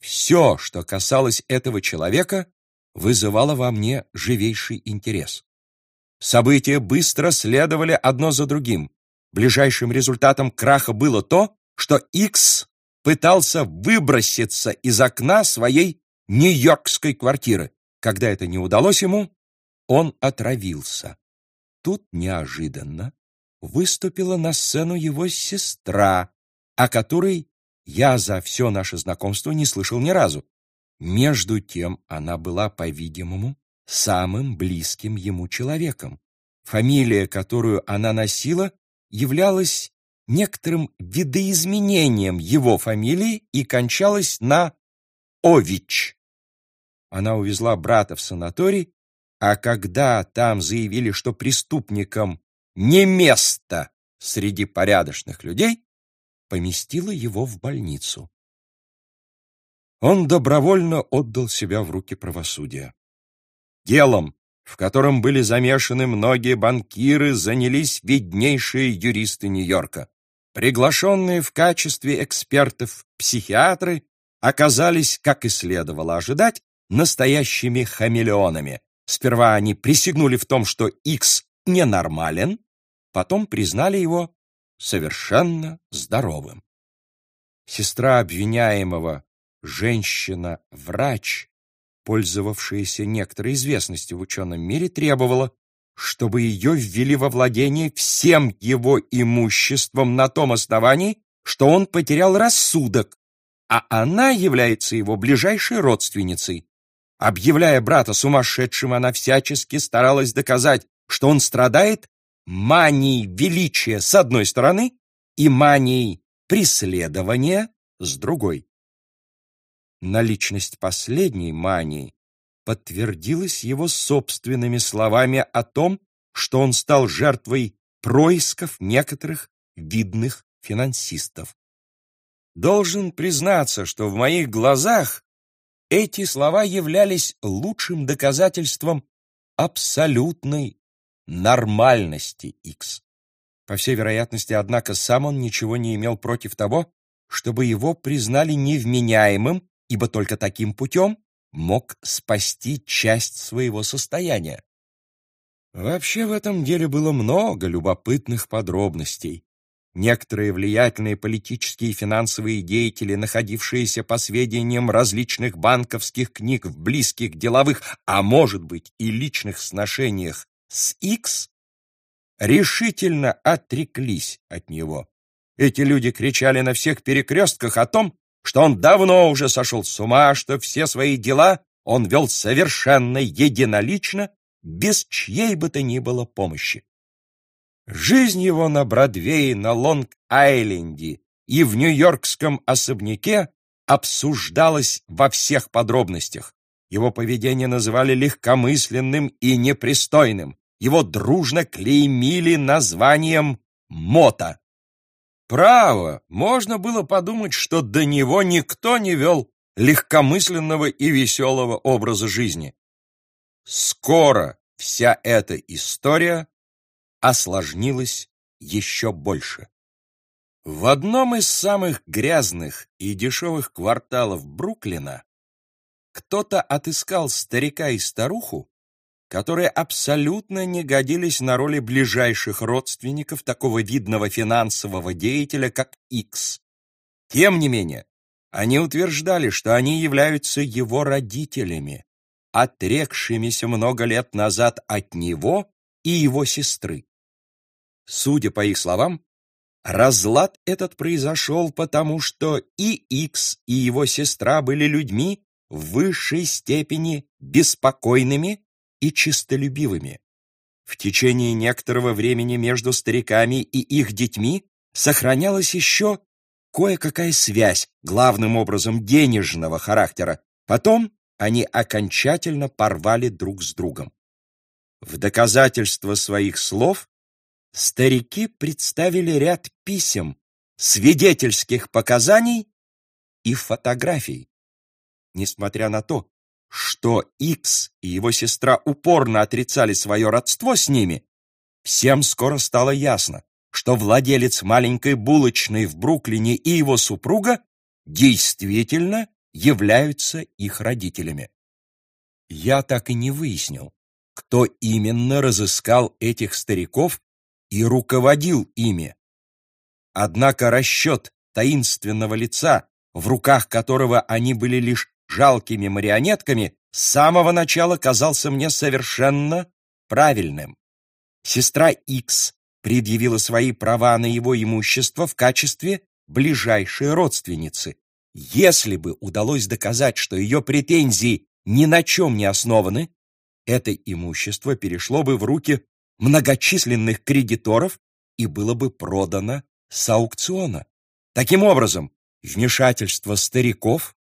Все, что касалось этого человека, вызывало во мне живейший интерес. События быстро следовали одно за другим. Ближайшим результатом краха было то, что Икс пытался выброситься из окна своей нью-йоркской квартиры. Когда это не удалось ему, он отравился. Тут неожиданно выступила на сцену его сестра, о которой я за все наше знакомство не слышал ни разу. Между тем она была, по-видимому, самым близким ему человеком. Фамилия, которую она носила, являлась некоторым видоизменением его фамилии и кончалась на Ович. Она увезла брата в санаторий, а когда там заявили, что преступникам не место среди порядочных людей, поместила его в больницу. Он добровольно отдал себя в руки правосудия. Делом, в котором были замешаны многие банкиры, занялись виднейшие юристы Нью-Йорка. Приглашенные в качестве экспертов психиатры оказались, как и следовало ожидать, настоящими хамелеонами. Сперва они присягнули в том, что X ненормален, потом признали его совершенно здоровым. Сестра обвиняемого, женщина-врач, пользовавшаяся некоторой известностью в ученом мире, требовала, чтобы ее ввели во владение всем его имуществом на том основании, что он потерял рассудок, а она является его ближайшей родственницей. Объявляя брата сумасшедшим, она всячески старалась доказать, что он страдает манией величия с одной стороны и манией преследования с другой. Наличность последней мании подтвердилась его собственными словами о том, что он стал жертвой происков некоторых видных финансистов. Должен признаться, что в моих глазах эти слова являлись лучшим доказательством абсолютной нормальности X. По всей вероятности, однако, сам он ничего не имел против того, чтобы его признали невменяемым, ибо только таким путем мог спасти часть своего состояния. Вообще в этом деле было много любопытных подробностей. Некоторые влиятельные политические и финансовые деятели, находившиеся по сведениям различных банковских книг в близких деловых, а может быть и личных сношениях с X, решительно отреклись от него. Эти люди кричали на всех перекрестках о том, что он давно уже сошел с ума, что все свои дела он вел совершенно единолично, без чьей бы то ни было помощи. Жизнь его на Бродвее, на Лонг-Айленде и в нью-йоркском особняке обсуждалась во всех подробностях. Его поведение называли легкомысленным и непристойным. Его дружно клеймили названием «Мота». Право, можно было подумать, что до него никто не вел легкомысленного и веселого образа жизни. Скоро вся эта история осложнилось еще больше. В одном из самых грязных и дешевых кварталов Бруклина кто-то отыскал старика и старуху, которые абсолютно не годились на роли ближайших родственников такого видного финансового деятеля, как Икс. Тем не менее, они утверждали, что они являются его родителями, отрекшимися много лет назад от него и его сестры. Судя по их словам, разлад этот произошел потому, что и Икс, и его сестра были людьми в высшей степени беспокойными и чистолюбивыми. В течение некоторого времени между стариками и их детьми сохранялась еще кое-какая связь, главным образом денежного характера. Потом они окончательно порвали друг с другом. В доказательство своих слов старики представили ряд писем, свидетельских показаний и фотографий. Несмотря на то, что Икс и его сестра упорно отрицали свое родство с ними, всем скоро стало ясно, что владелец маленькой булочной в Бруклине и его супруга действительно являются их родителями. Я так и не выяснил, кто именно разыскал этих стариков и руководил ими. Однако расчет таинственного лица, в руках которого они были лишь жалкими марионетками, с самого начала казался мне совершенно правильным. Сестра Икс предъявила свои права на его имущество в качестве ближайшей родственницы. Если бы удалось доказать, что ее претензии ни на чем не основаны, это имущество перешло бы в руки многочисленных кредиторов и было бы продано с аукциона. Таким образом, вмешательство стариков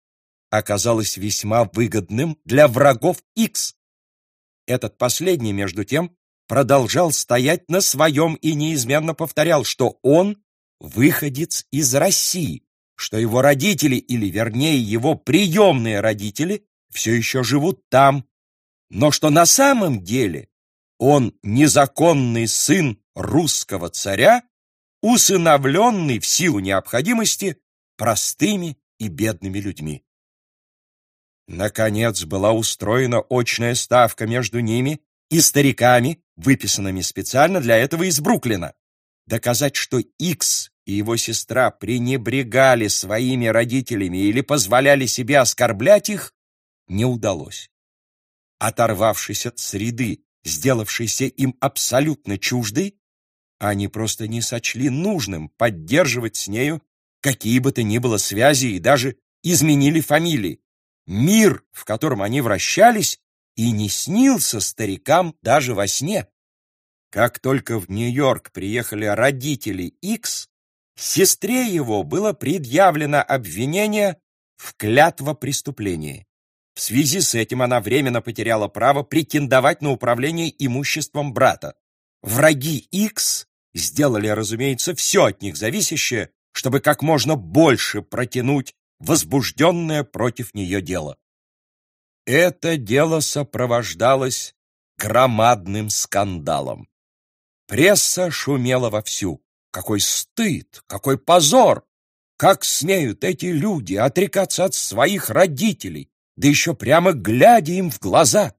оказалось весьма выгодным для врагов X. Этот последний, между тем, продолжал стоять на своем и неизменно повторял, что он выходец из России, что его родители, или вернее его приемные родители, все еще живут там, но что на самом деле он незаконный сын русского царя, усыновленный в силу необходимости простыми и бедными людьми. Наконец была устроена очная ставка между ними и стариками, выписанными специально для этого из Бруклина. Доказать, что Икс и его сестра пренебрегали своими родителями или позволяли себе оскорблять их, не удалось. Оторвавшись от среды, сделавшейся им абсолютно чуждой, они просто не сочли нужным поддерживать с нею какие бы то ни было связи и даже изменили фамилии. Мир, в котором они вращались, и не снился старикам даже во сне. Как только в Нью-Йорк приехали родители Икс, сестре его было предъявлено обвинение в клятвопреступлении. В связи с этим она временно потеряла право претендовать на управление имуществом брата. Враги Икс сделали, разумеется, все от них зависящее, чтобы как можно больше протянуть возбужденное против нее дело. Это дело сопровождалось громадным скандалом. Пресса шумела вовсю. Какой стыд, какой позор! Как смеют эти люди отрекаться от своих родителей, да еще прямо глядя им в глаза?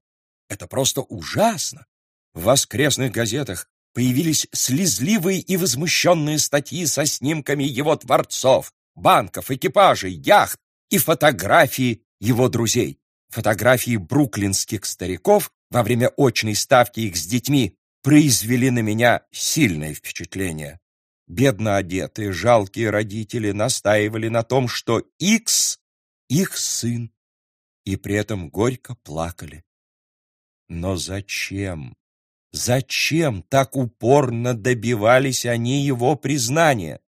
Это просто ужасно! В воскресных газетах появились слезливые и возмущенные статьи со снимками его творцов, банков, экипажей, яхт и фотографии его друзей. Фотографии бруклинских стариков во время очной ставки их с детьми произвели на меня сильное впечатление. Бедно одетые, жалкие родители настаивали на том, что Икс — их сын, и при этом горько плакали. Но зачем? Зачем так упорно добивались они его признания?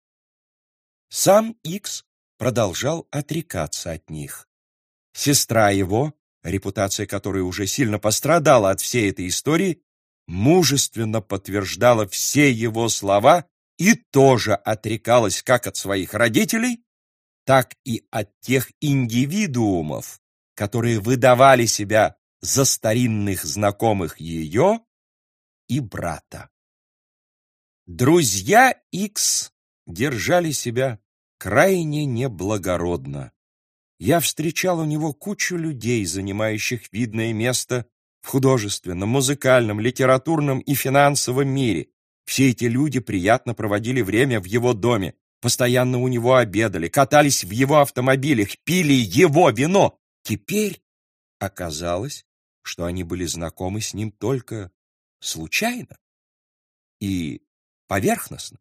Сам Икс продолжал отрекаться от них. Сестра его, репутация которой уже сильно пострадала от всей этой истории, мужественно подтверждала все его слова и тоже отрекалась как от своих родителей, так и от тех индивидуумов, которые выдавали себя за старинных знакомых ее и брата. Друзья Икс держали себя крайне неблагородно. Я встречал у него кучу людей, занимающих видное место в художественном, музыкальном, литературном и финансовом мире. Все эти люди приятно проводили время в его доме, постоянно у него обедали, катались в его автомобилях, пили его вино. Теперь оказалось, что они были знакомы с ним только случайно и поверхностно.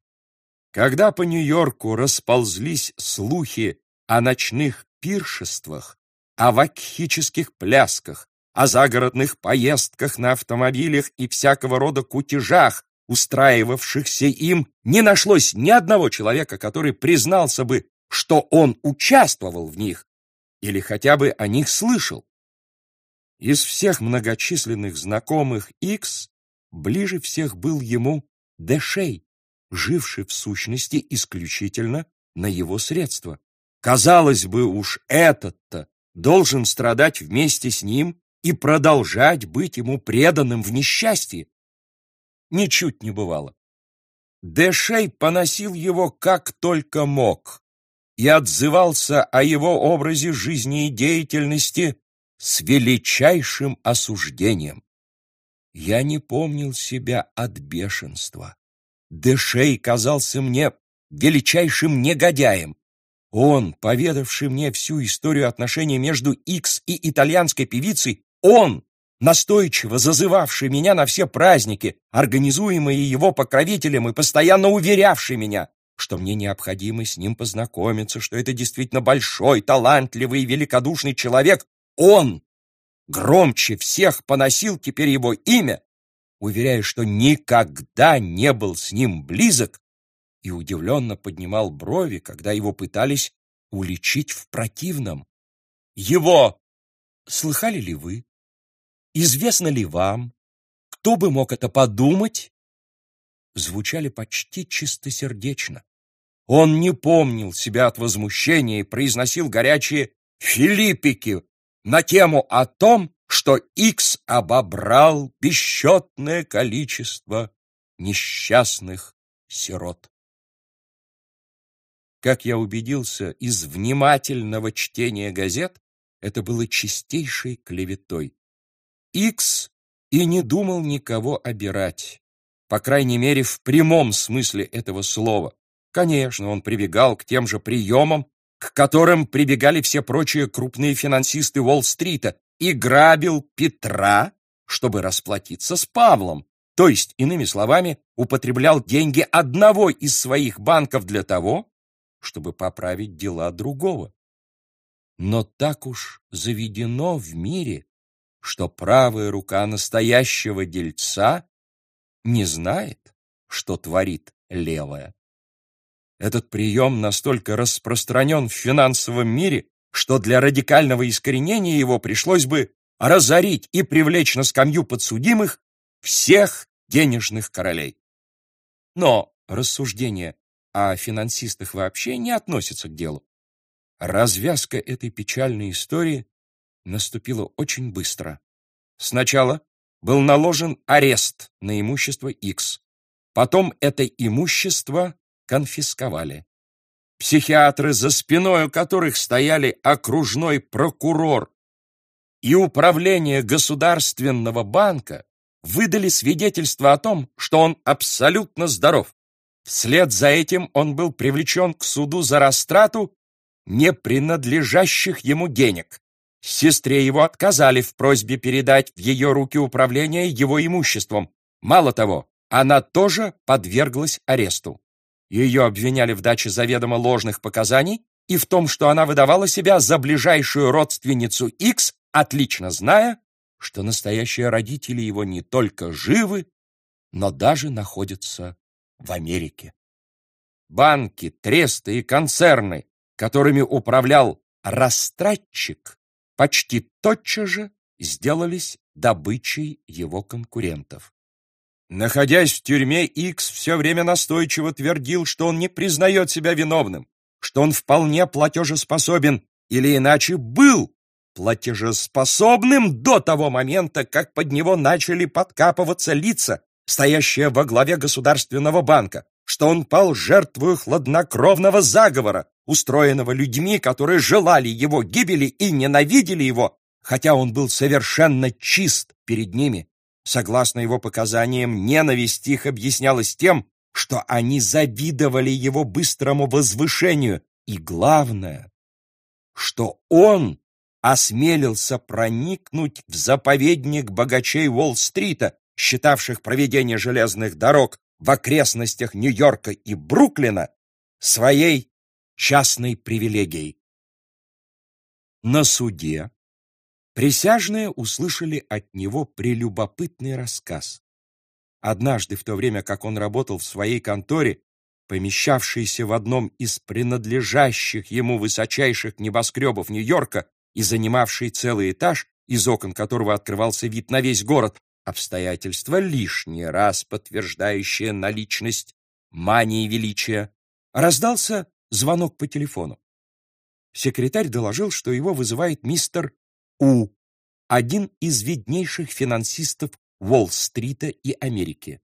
Когда по Нью-Йорку расползлись слухи о ночных пиршествах, о вакхических плясках, о загородных поездках на автомобилях и всякого рода кутежах, устраивавшихся им, не нашлось ни одного человека, который признался бы, что он участвовал в них или хотя бы о них слышал. Из всех многочисленных знакомых Икс ближе всех был ему Дэшей, живший в сущности исключительно на его средства. Казалось бы, уж этот-то должен страдать вместе с ним и продолжать быть ему преданным в несчастье. Ничуть не бывало. Дэшей поносил его как только мог и отзывался о его образе жизни и деятельности с величайшим осуждением. Я не помнил себя от бешенства. Дэшей казался мне величайшим негодяем. Он, поведавший мне всю историю отношений между Икс и итальянской певицей, он, настойчиво зазывавший меня на все праздники, организуемые его покровителем и постоянно уверявший меня, что мне необходимо с ним познакомиться, что это действительно большой, талантливый и великодушный человек, он громче всех поносил теперь его имя, уверяя, что никогда не был с ним близок, и удивленно поднимал брови, когда его пытались уличить в противном. Его слыхали ли вы? Известно ли вам? Кто бы мог это подумать? Звучали почти чистосердечно. Он не помнил себя от возмущения и произносил горячие филиппики на тему о том, что Икс обобрал бесчетное количество несчастных сирот. Как я убедился из внимательного чтения газет, это было чистейшей клеветой. Икс и не думал никого обирать, по крайней мере, в прямом смысле этого слова. Конечно, он прибегал к тем же приемам, к которым прибегали все прочие крупные финансисты Уолл-стрита, и грабил Петра, чтобы расплатиться с Павлом, то есть, иными словами, употреблял деньги одного из своих банков для того, чтобы поправить дела другого. Но так уж заведено в мире, что правая рука настоящего дельца не знает, что творит левая. Этот прием настолько распространен в финансовом мире, что для радикального искоренения его пришлось бы разорить и привлечь на скамью подсудимых всех денежных королей. Но рассуждения о финансистах вообще не относятся к делу. Развязка этой печальной истории наступила очень быстро. Сначала был наложен арест на имущество X. Потом это имущество конфисковали. Психиатры, за спиной у которых стояли окружной прокурор и управление Государственного банка, выдали свидетельство о том, что он абсолютно здоров. Вслед за этим он был привлечен к суду за растрату не принадлежащих ему денег. Сестре его отказали в просьбе передать в ее руки управление его имуществом. Мало того, она тоже подверглась аресту. Ее обвиняли в даче заведомо ложных показаний и в том, что она выдавала себя за ближайшую родственницу X, отлично зная, что настоящие родители его не только живы, но даже находятся в Америке. Банки, тресты и концерны, которыми управлял растратчик, почти тотчас же сделались добычей его конкурентов. Находясь в тюрьме, Икс все время настойчиво твердил, что он не признает себя виновным, что он вполне платежеспособен или иначе был платежеспособным до того момента, как под него начали подкапываться лица, стоящие во главе Государственного банка, что он пал жертвою хладнокровного заговора, устроенного людьми, которые желали его гибели и ненавидели его, хотя он был совершенно чист перед ними. Согласно его показаниям, ненависть их объяснялась тем, что они завидовали его быстрому возвышению, и главное, что он осмелился проникнуть в заповедник богачей Уолл-стрита, считавших проведение железных дорог в окрестностях Нью-Йорка и Бруклина своей частной привилегией. На суде присяжные услышали от него прелюбопытный рассказ. Однажды, в то время как он работал в своей конторе, помещавшейся в одном из принадлежащих ему высочайших небоскребов Нью-Йорка и занимавшей целый этаж, из окон которого открывался вид на весь город, обстоятельства, лишний раз подтверждающие наличность мании величия, раздался звонок по телефону. Секретарь доложил, что его вызывает мистер У, один из виднейших финансистов Уолл-стрита и Америки.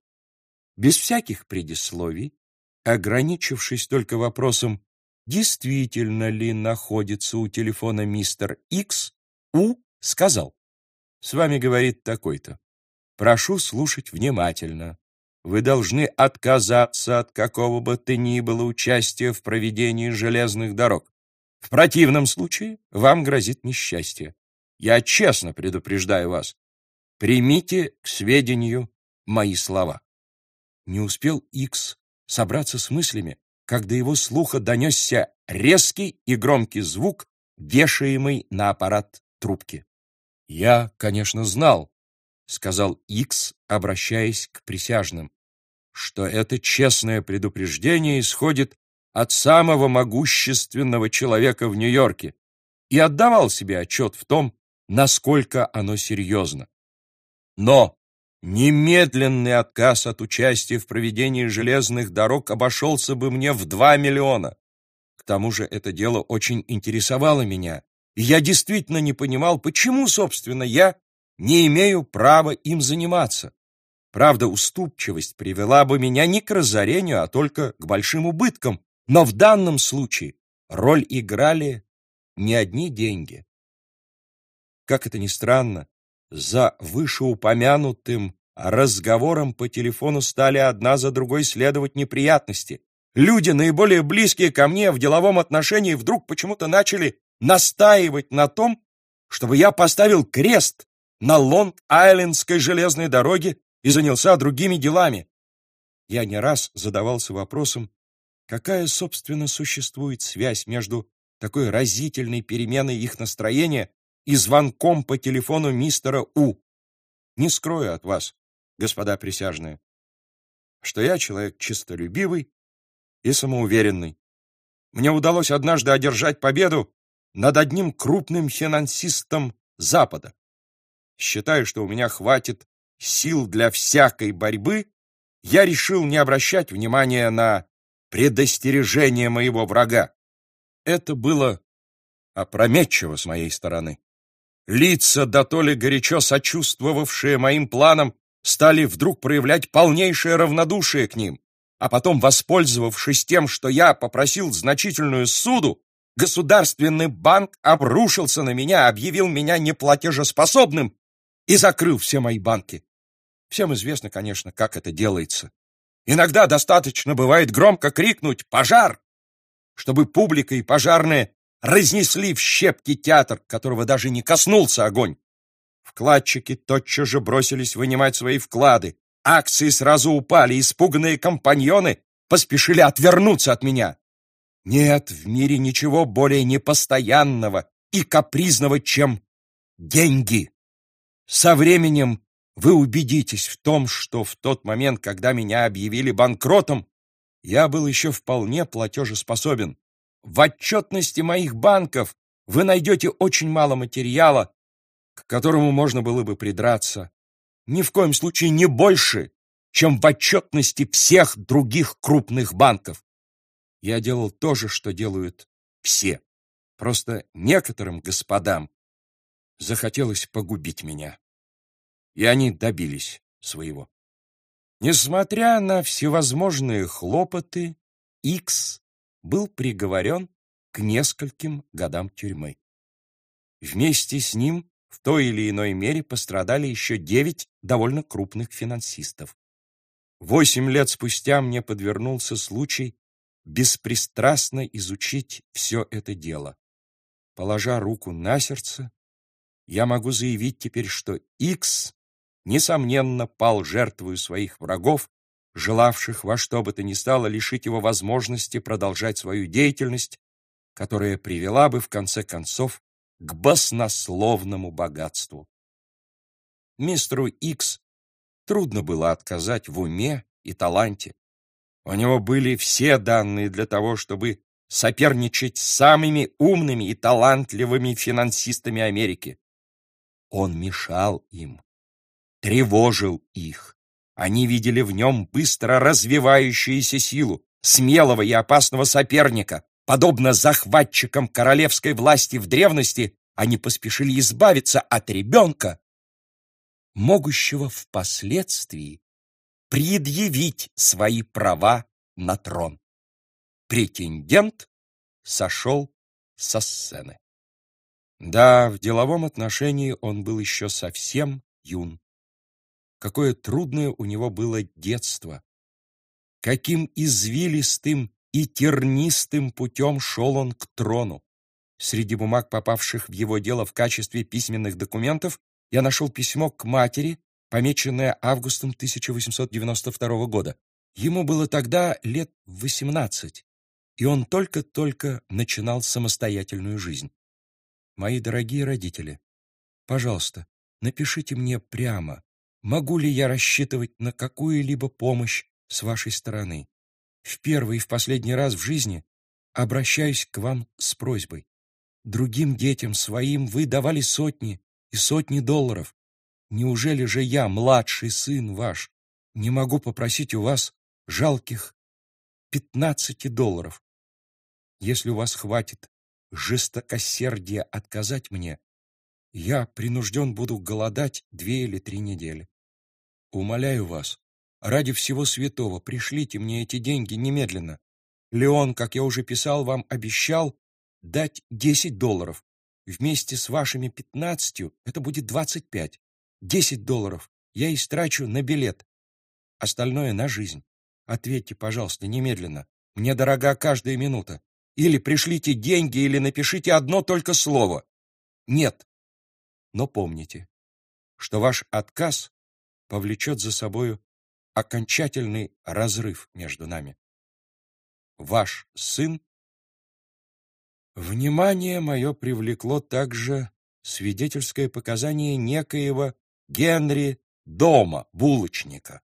Без всяких предисловий, ограничившись только вопросом, действительно ли находится у телефона мистер Икс, У сказал, «С вами говорит такой-то. Прошу слушать внимательно. Вы должны отказаться от какого бы то ни было участия в проведении железных дорог. В противном случае вам грозит несчастье. Я честно предупреждаю вас. Примите к сведению мои слова. Не успел Икс собраться с мыслями, как до его слуха донесся резкий и громкий звук, вешаемый на аппарат трубки. Я, конечно, знал, сказал Икс, обращаясь к присяжным, что это честное предупреждение исходит от самого могущественного человека в Нью-Йорке и отдавал себе отчет в том, насколько оно серьезно. Но Немедленный отказ от участия в проведении железных дорог обошелся бы мне в два миллиона. К тому же это дело очень интересовало меня, и я действительно не понимал, почему, собственно, я не имею права им заниматься. Правда, уступчивость привела бы меня не к разорению, а только к большим убыткам, но в данном случае роль играли не одни деньги. Как это ни странно, за вышеупомянутым разговором по телефону стали одна за другой следовать неприятности. Люди, наиболее близкие ко мне в деловом отношении, вдруг почему-то начали настаивать на том, чтобы я поставил крест на Лонг-Айлендской железной дороге и занялся другими делами. Я не раз задавался вопросом, какая, собственно, существует связь между такой разительной переменой их настроения и звонком по телефону мистера У. Не скрою от вас, господа присяжные, что я человек чистолюбивый и самоуверенный. Мне удалось однажды одержать победу над одним крупным финансистом Запада. Считаю, что у меня хватит сил для всякой борьбы, я решил не обращать внимания на предостережение моего врага. Это было опрометчиво с моей стороны. Лица, да то ли горячо сочувствовавшие моим планам, стали вдруг проявлять полнейшее равнодушие к ним, а потом, воспользовавшись тем, что я попросил значительную суду, Государственный банк обрушился на меня, объявил меня неплатежеспособным и закрыл все мои банки. Всем известно, конечно, как это делается. Иногда достаточно бывает громко крикнуть «Пожар!», чтобы публика и пожарные разнесли в щепки театр, которого даже не коснулся огонь. Вкладчики тотчас же бросились вынимать свои вклады. Акции сразу упали, испуганные компаньоны поспешили отвернуться от меня. Нет в мире ничего более непостоянного и капризного, чем деньги. Со временем вы убедитесь в том, что в тот момент, когда меня объявили банкротом, я был еще вполне платежеспособен. В отчетности моих банков вы найдете очень мало материала, к которому можно было бы придраться. Ни в коем случае не больше, чем в отчетности всех других крупных банков. Я делал то же, что делают все. Просто некоторым господам захотелось погубить меня. И они добились своего. Несмотря на всевозможные хлопоты, Икс был приговорен к нескольким годам тюрьмы. Вместе с ним в той или иной мере пострадали еще девять довольно крупных финансистов. Восемь лет спустя мне подвернулся случай беспристрастно изучить все это дело. Положа руку на сердце, я могу заявить теперь, что Икс, несомненно, пал жертвою своих врагов, желавших во что бы то ни стало лишить его возможности продолжать свою деятельность, которая привела бы, в конце концов, к баснословному богатству. Мистеру Икс трудно было отказать в уме и таланте. У него были все данные для того, чтобы соперничать с самыми умными и талантливыми финансистами Америки. Он мешал им, тревожил их. Они видели в нем быстро развивающуюся силу, смелого и опасного соперника. Подобно захватчикам королевской власти в древности, они поспешили избавиться от ребенка, могущего впоследствии предъявить свои права на трон. Претендент сошел со сцены. Да, в деловом отношении он был еще совсем юн. Какое трудное у него было детство. Каким извилистым и тернистым путем шел он к трону. Среди бумаг, попавших в его дело в качестве письменных документов, я нашел письмо к матери, помеченное августом 1892 года. Ему было тогда лет 18, и он только-только начинал самостоятельную жизнь. Мои дорогие родители, пожалуйста, напишите мне прямо, могу ли я рассчитывать на какую-либо помощь с вашей стороны. В первый и в последний раз в жизни обращаюсь к вам с просьбой. Другим детям своим вы давали сотни и сотни долларов, Неужели же я, младший сын ваш, не могу попросить у вас жалких пятнадцати долларов? Если у вас хватит жестокосердия отказать мне, я принужден буду голодать две или три недели. Умоляю вас, ради всего святого, пришлите мне эти деньги немедленно. Леон, как я уже писал вам, обещал дать десять долларов. Вместе с вашими пятнадцатью это будет двадцать пять. Десять долларов я истрачу на билет. Остальное на жизнь. Ответьте, пожалуйста, немедленно. Мне дорога каждая минута. Или пришлите деньги, или напишите одно только слово. Нет. Но помните, что ваш отказ повлечет за собою окончательный разрыв между нами. Ваш сын. Внимание мое привлекло также свидетельское показание некоего Генри Дома, булочника,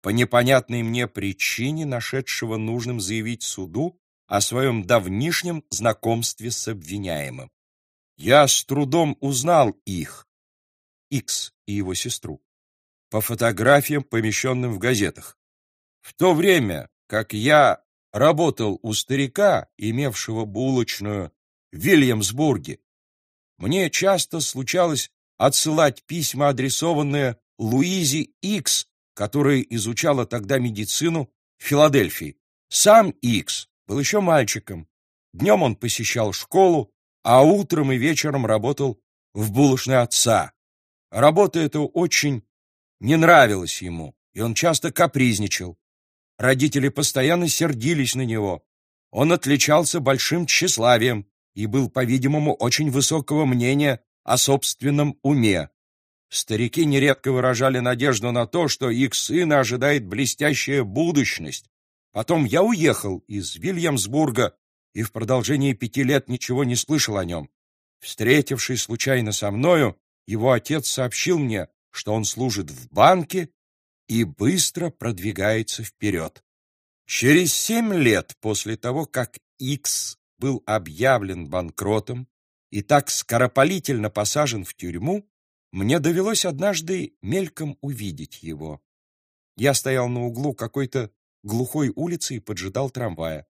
по непонятной мне причине нашедшего нужным заявить суду о своем давнишнем знакомстве с обвиняемым. Я с трудом узнал их, Икс и его сестру, по фотографиям, помещенным в газетах. В то время, как я работал у старика, имевшего булочную в Вильямсбурге, мне часто случалось отсылать письма, адресованные Луизе Икс, которая изучала тогда медицину в Филадельфии. Сам Икс был еще мальчиком. Днем он посещал школу, а утром и вечером работал в булочной отца. Работа эта очень не нравилась ему, и он часто капризничал. Родители постоянно сердились на него. Он отличался большим тщеславием и был, по-видимому, очень высокого мнения о собственном уме. Старики нередко выражали надежду на то, что их сына ожидает блестящая будущность, Потом я уехал из Вильямсбурга и в продолжении пяти лет ничего не слышал о нем. Встретившись случайно со мною, его отец сообщил мне, что он служит в банке и быстро продвигается вперед. Через семь лет после того, как Икс был объявлен банкротом и так скоропалительно посажен в тюрьму, мне довелось однажды мельком увидеть его. Я стоял на углу какой-то глухой улицы и поджидал трамвая.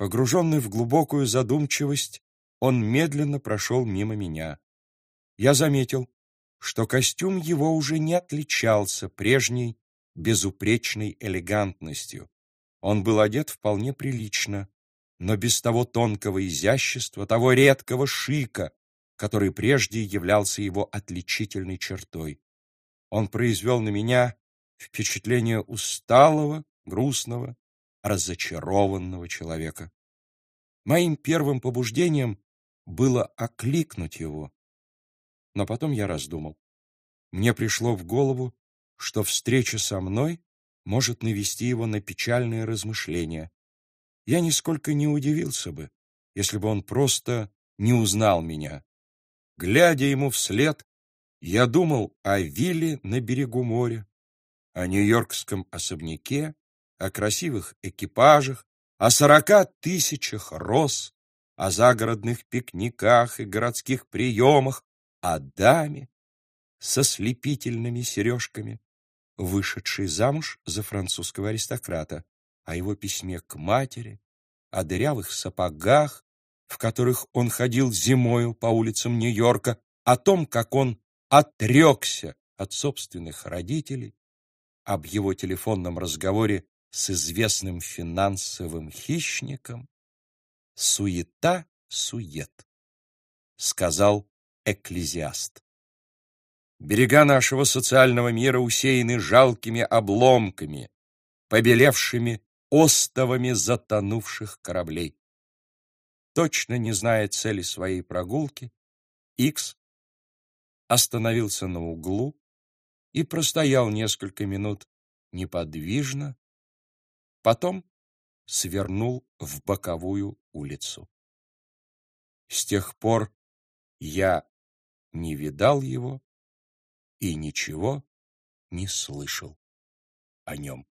Погруженный в глубокую задумчивость, он медленно прошел мимо меня. Я заметил, что костюм его уже не отличался прежней безупречной элегантностью. Он был одет вполне прилично, но без того тонкого изящества, того редкого шика, который прежде являлся его отличительной чертой. Он произвел на меня впечатление усталого, грустного, разочарованного человека. Моим первым побуждением было окликнуть его. Но потом я раздумал. Мне пришло в голову, что встреча со мной может навести его на печальные размышления. Я нисколько не удивился бы, если бы он просто не узнал меня. Глядя ему вслед, я думал о вилле на берегу моря, о нью-йоркском особняке, о красивых экипажах, о сорока тысячах роз, о загородных пикниках и городских приемах, о даме со слепительными сережками, вышедшей замуж за французского аристократа, о его письме к матери, о дырявых сапогах, в которых он ходил зимою по улицам Нью-Йорка, о том, как он отрекся от собственных родителей, об его телефонном разговоре с известным финансовым хищником суета-сует, сказал экклезиаст. Берега нашего социального мира усеяны жалкими обломками, побелевшими остовами затонувших кораблей. Точно не зная цели своей прогулки, Икс остановился на углу и простоял несколько минут неподвижно, Потом свернул в боковую улицу. С тех пор я не видал его и ничего не слышал о нем.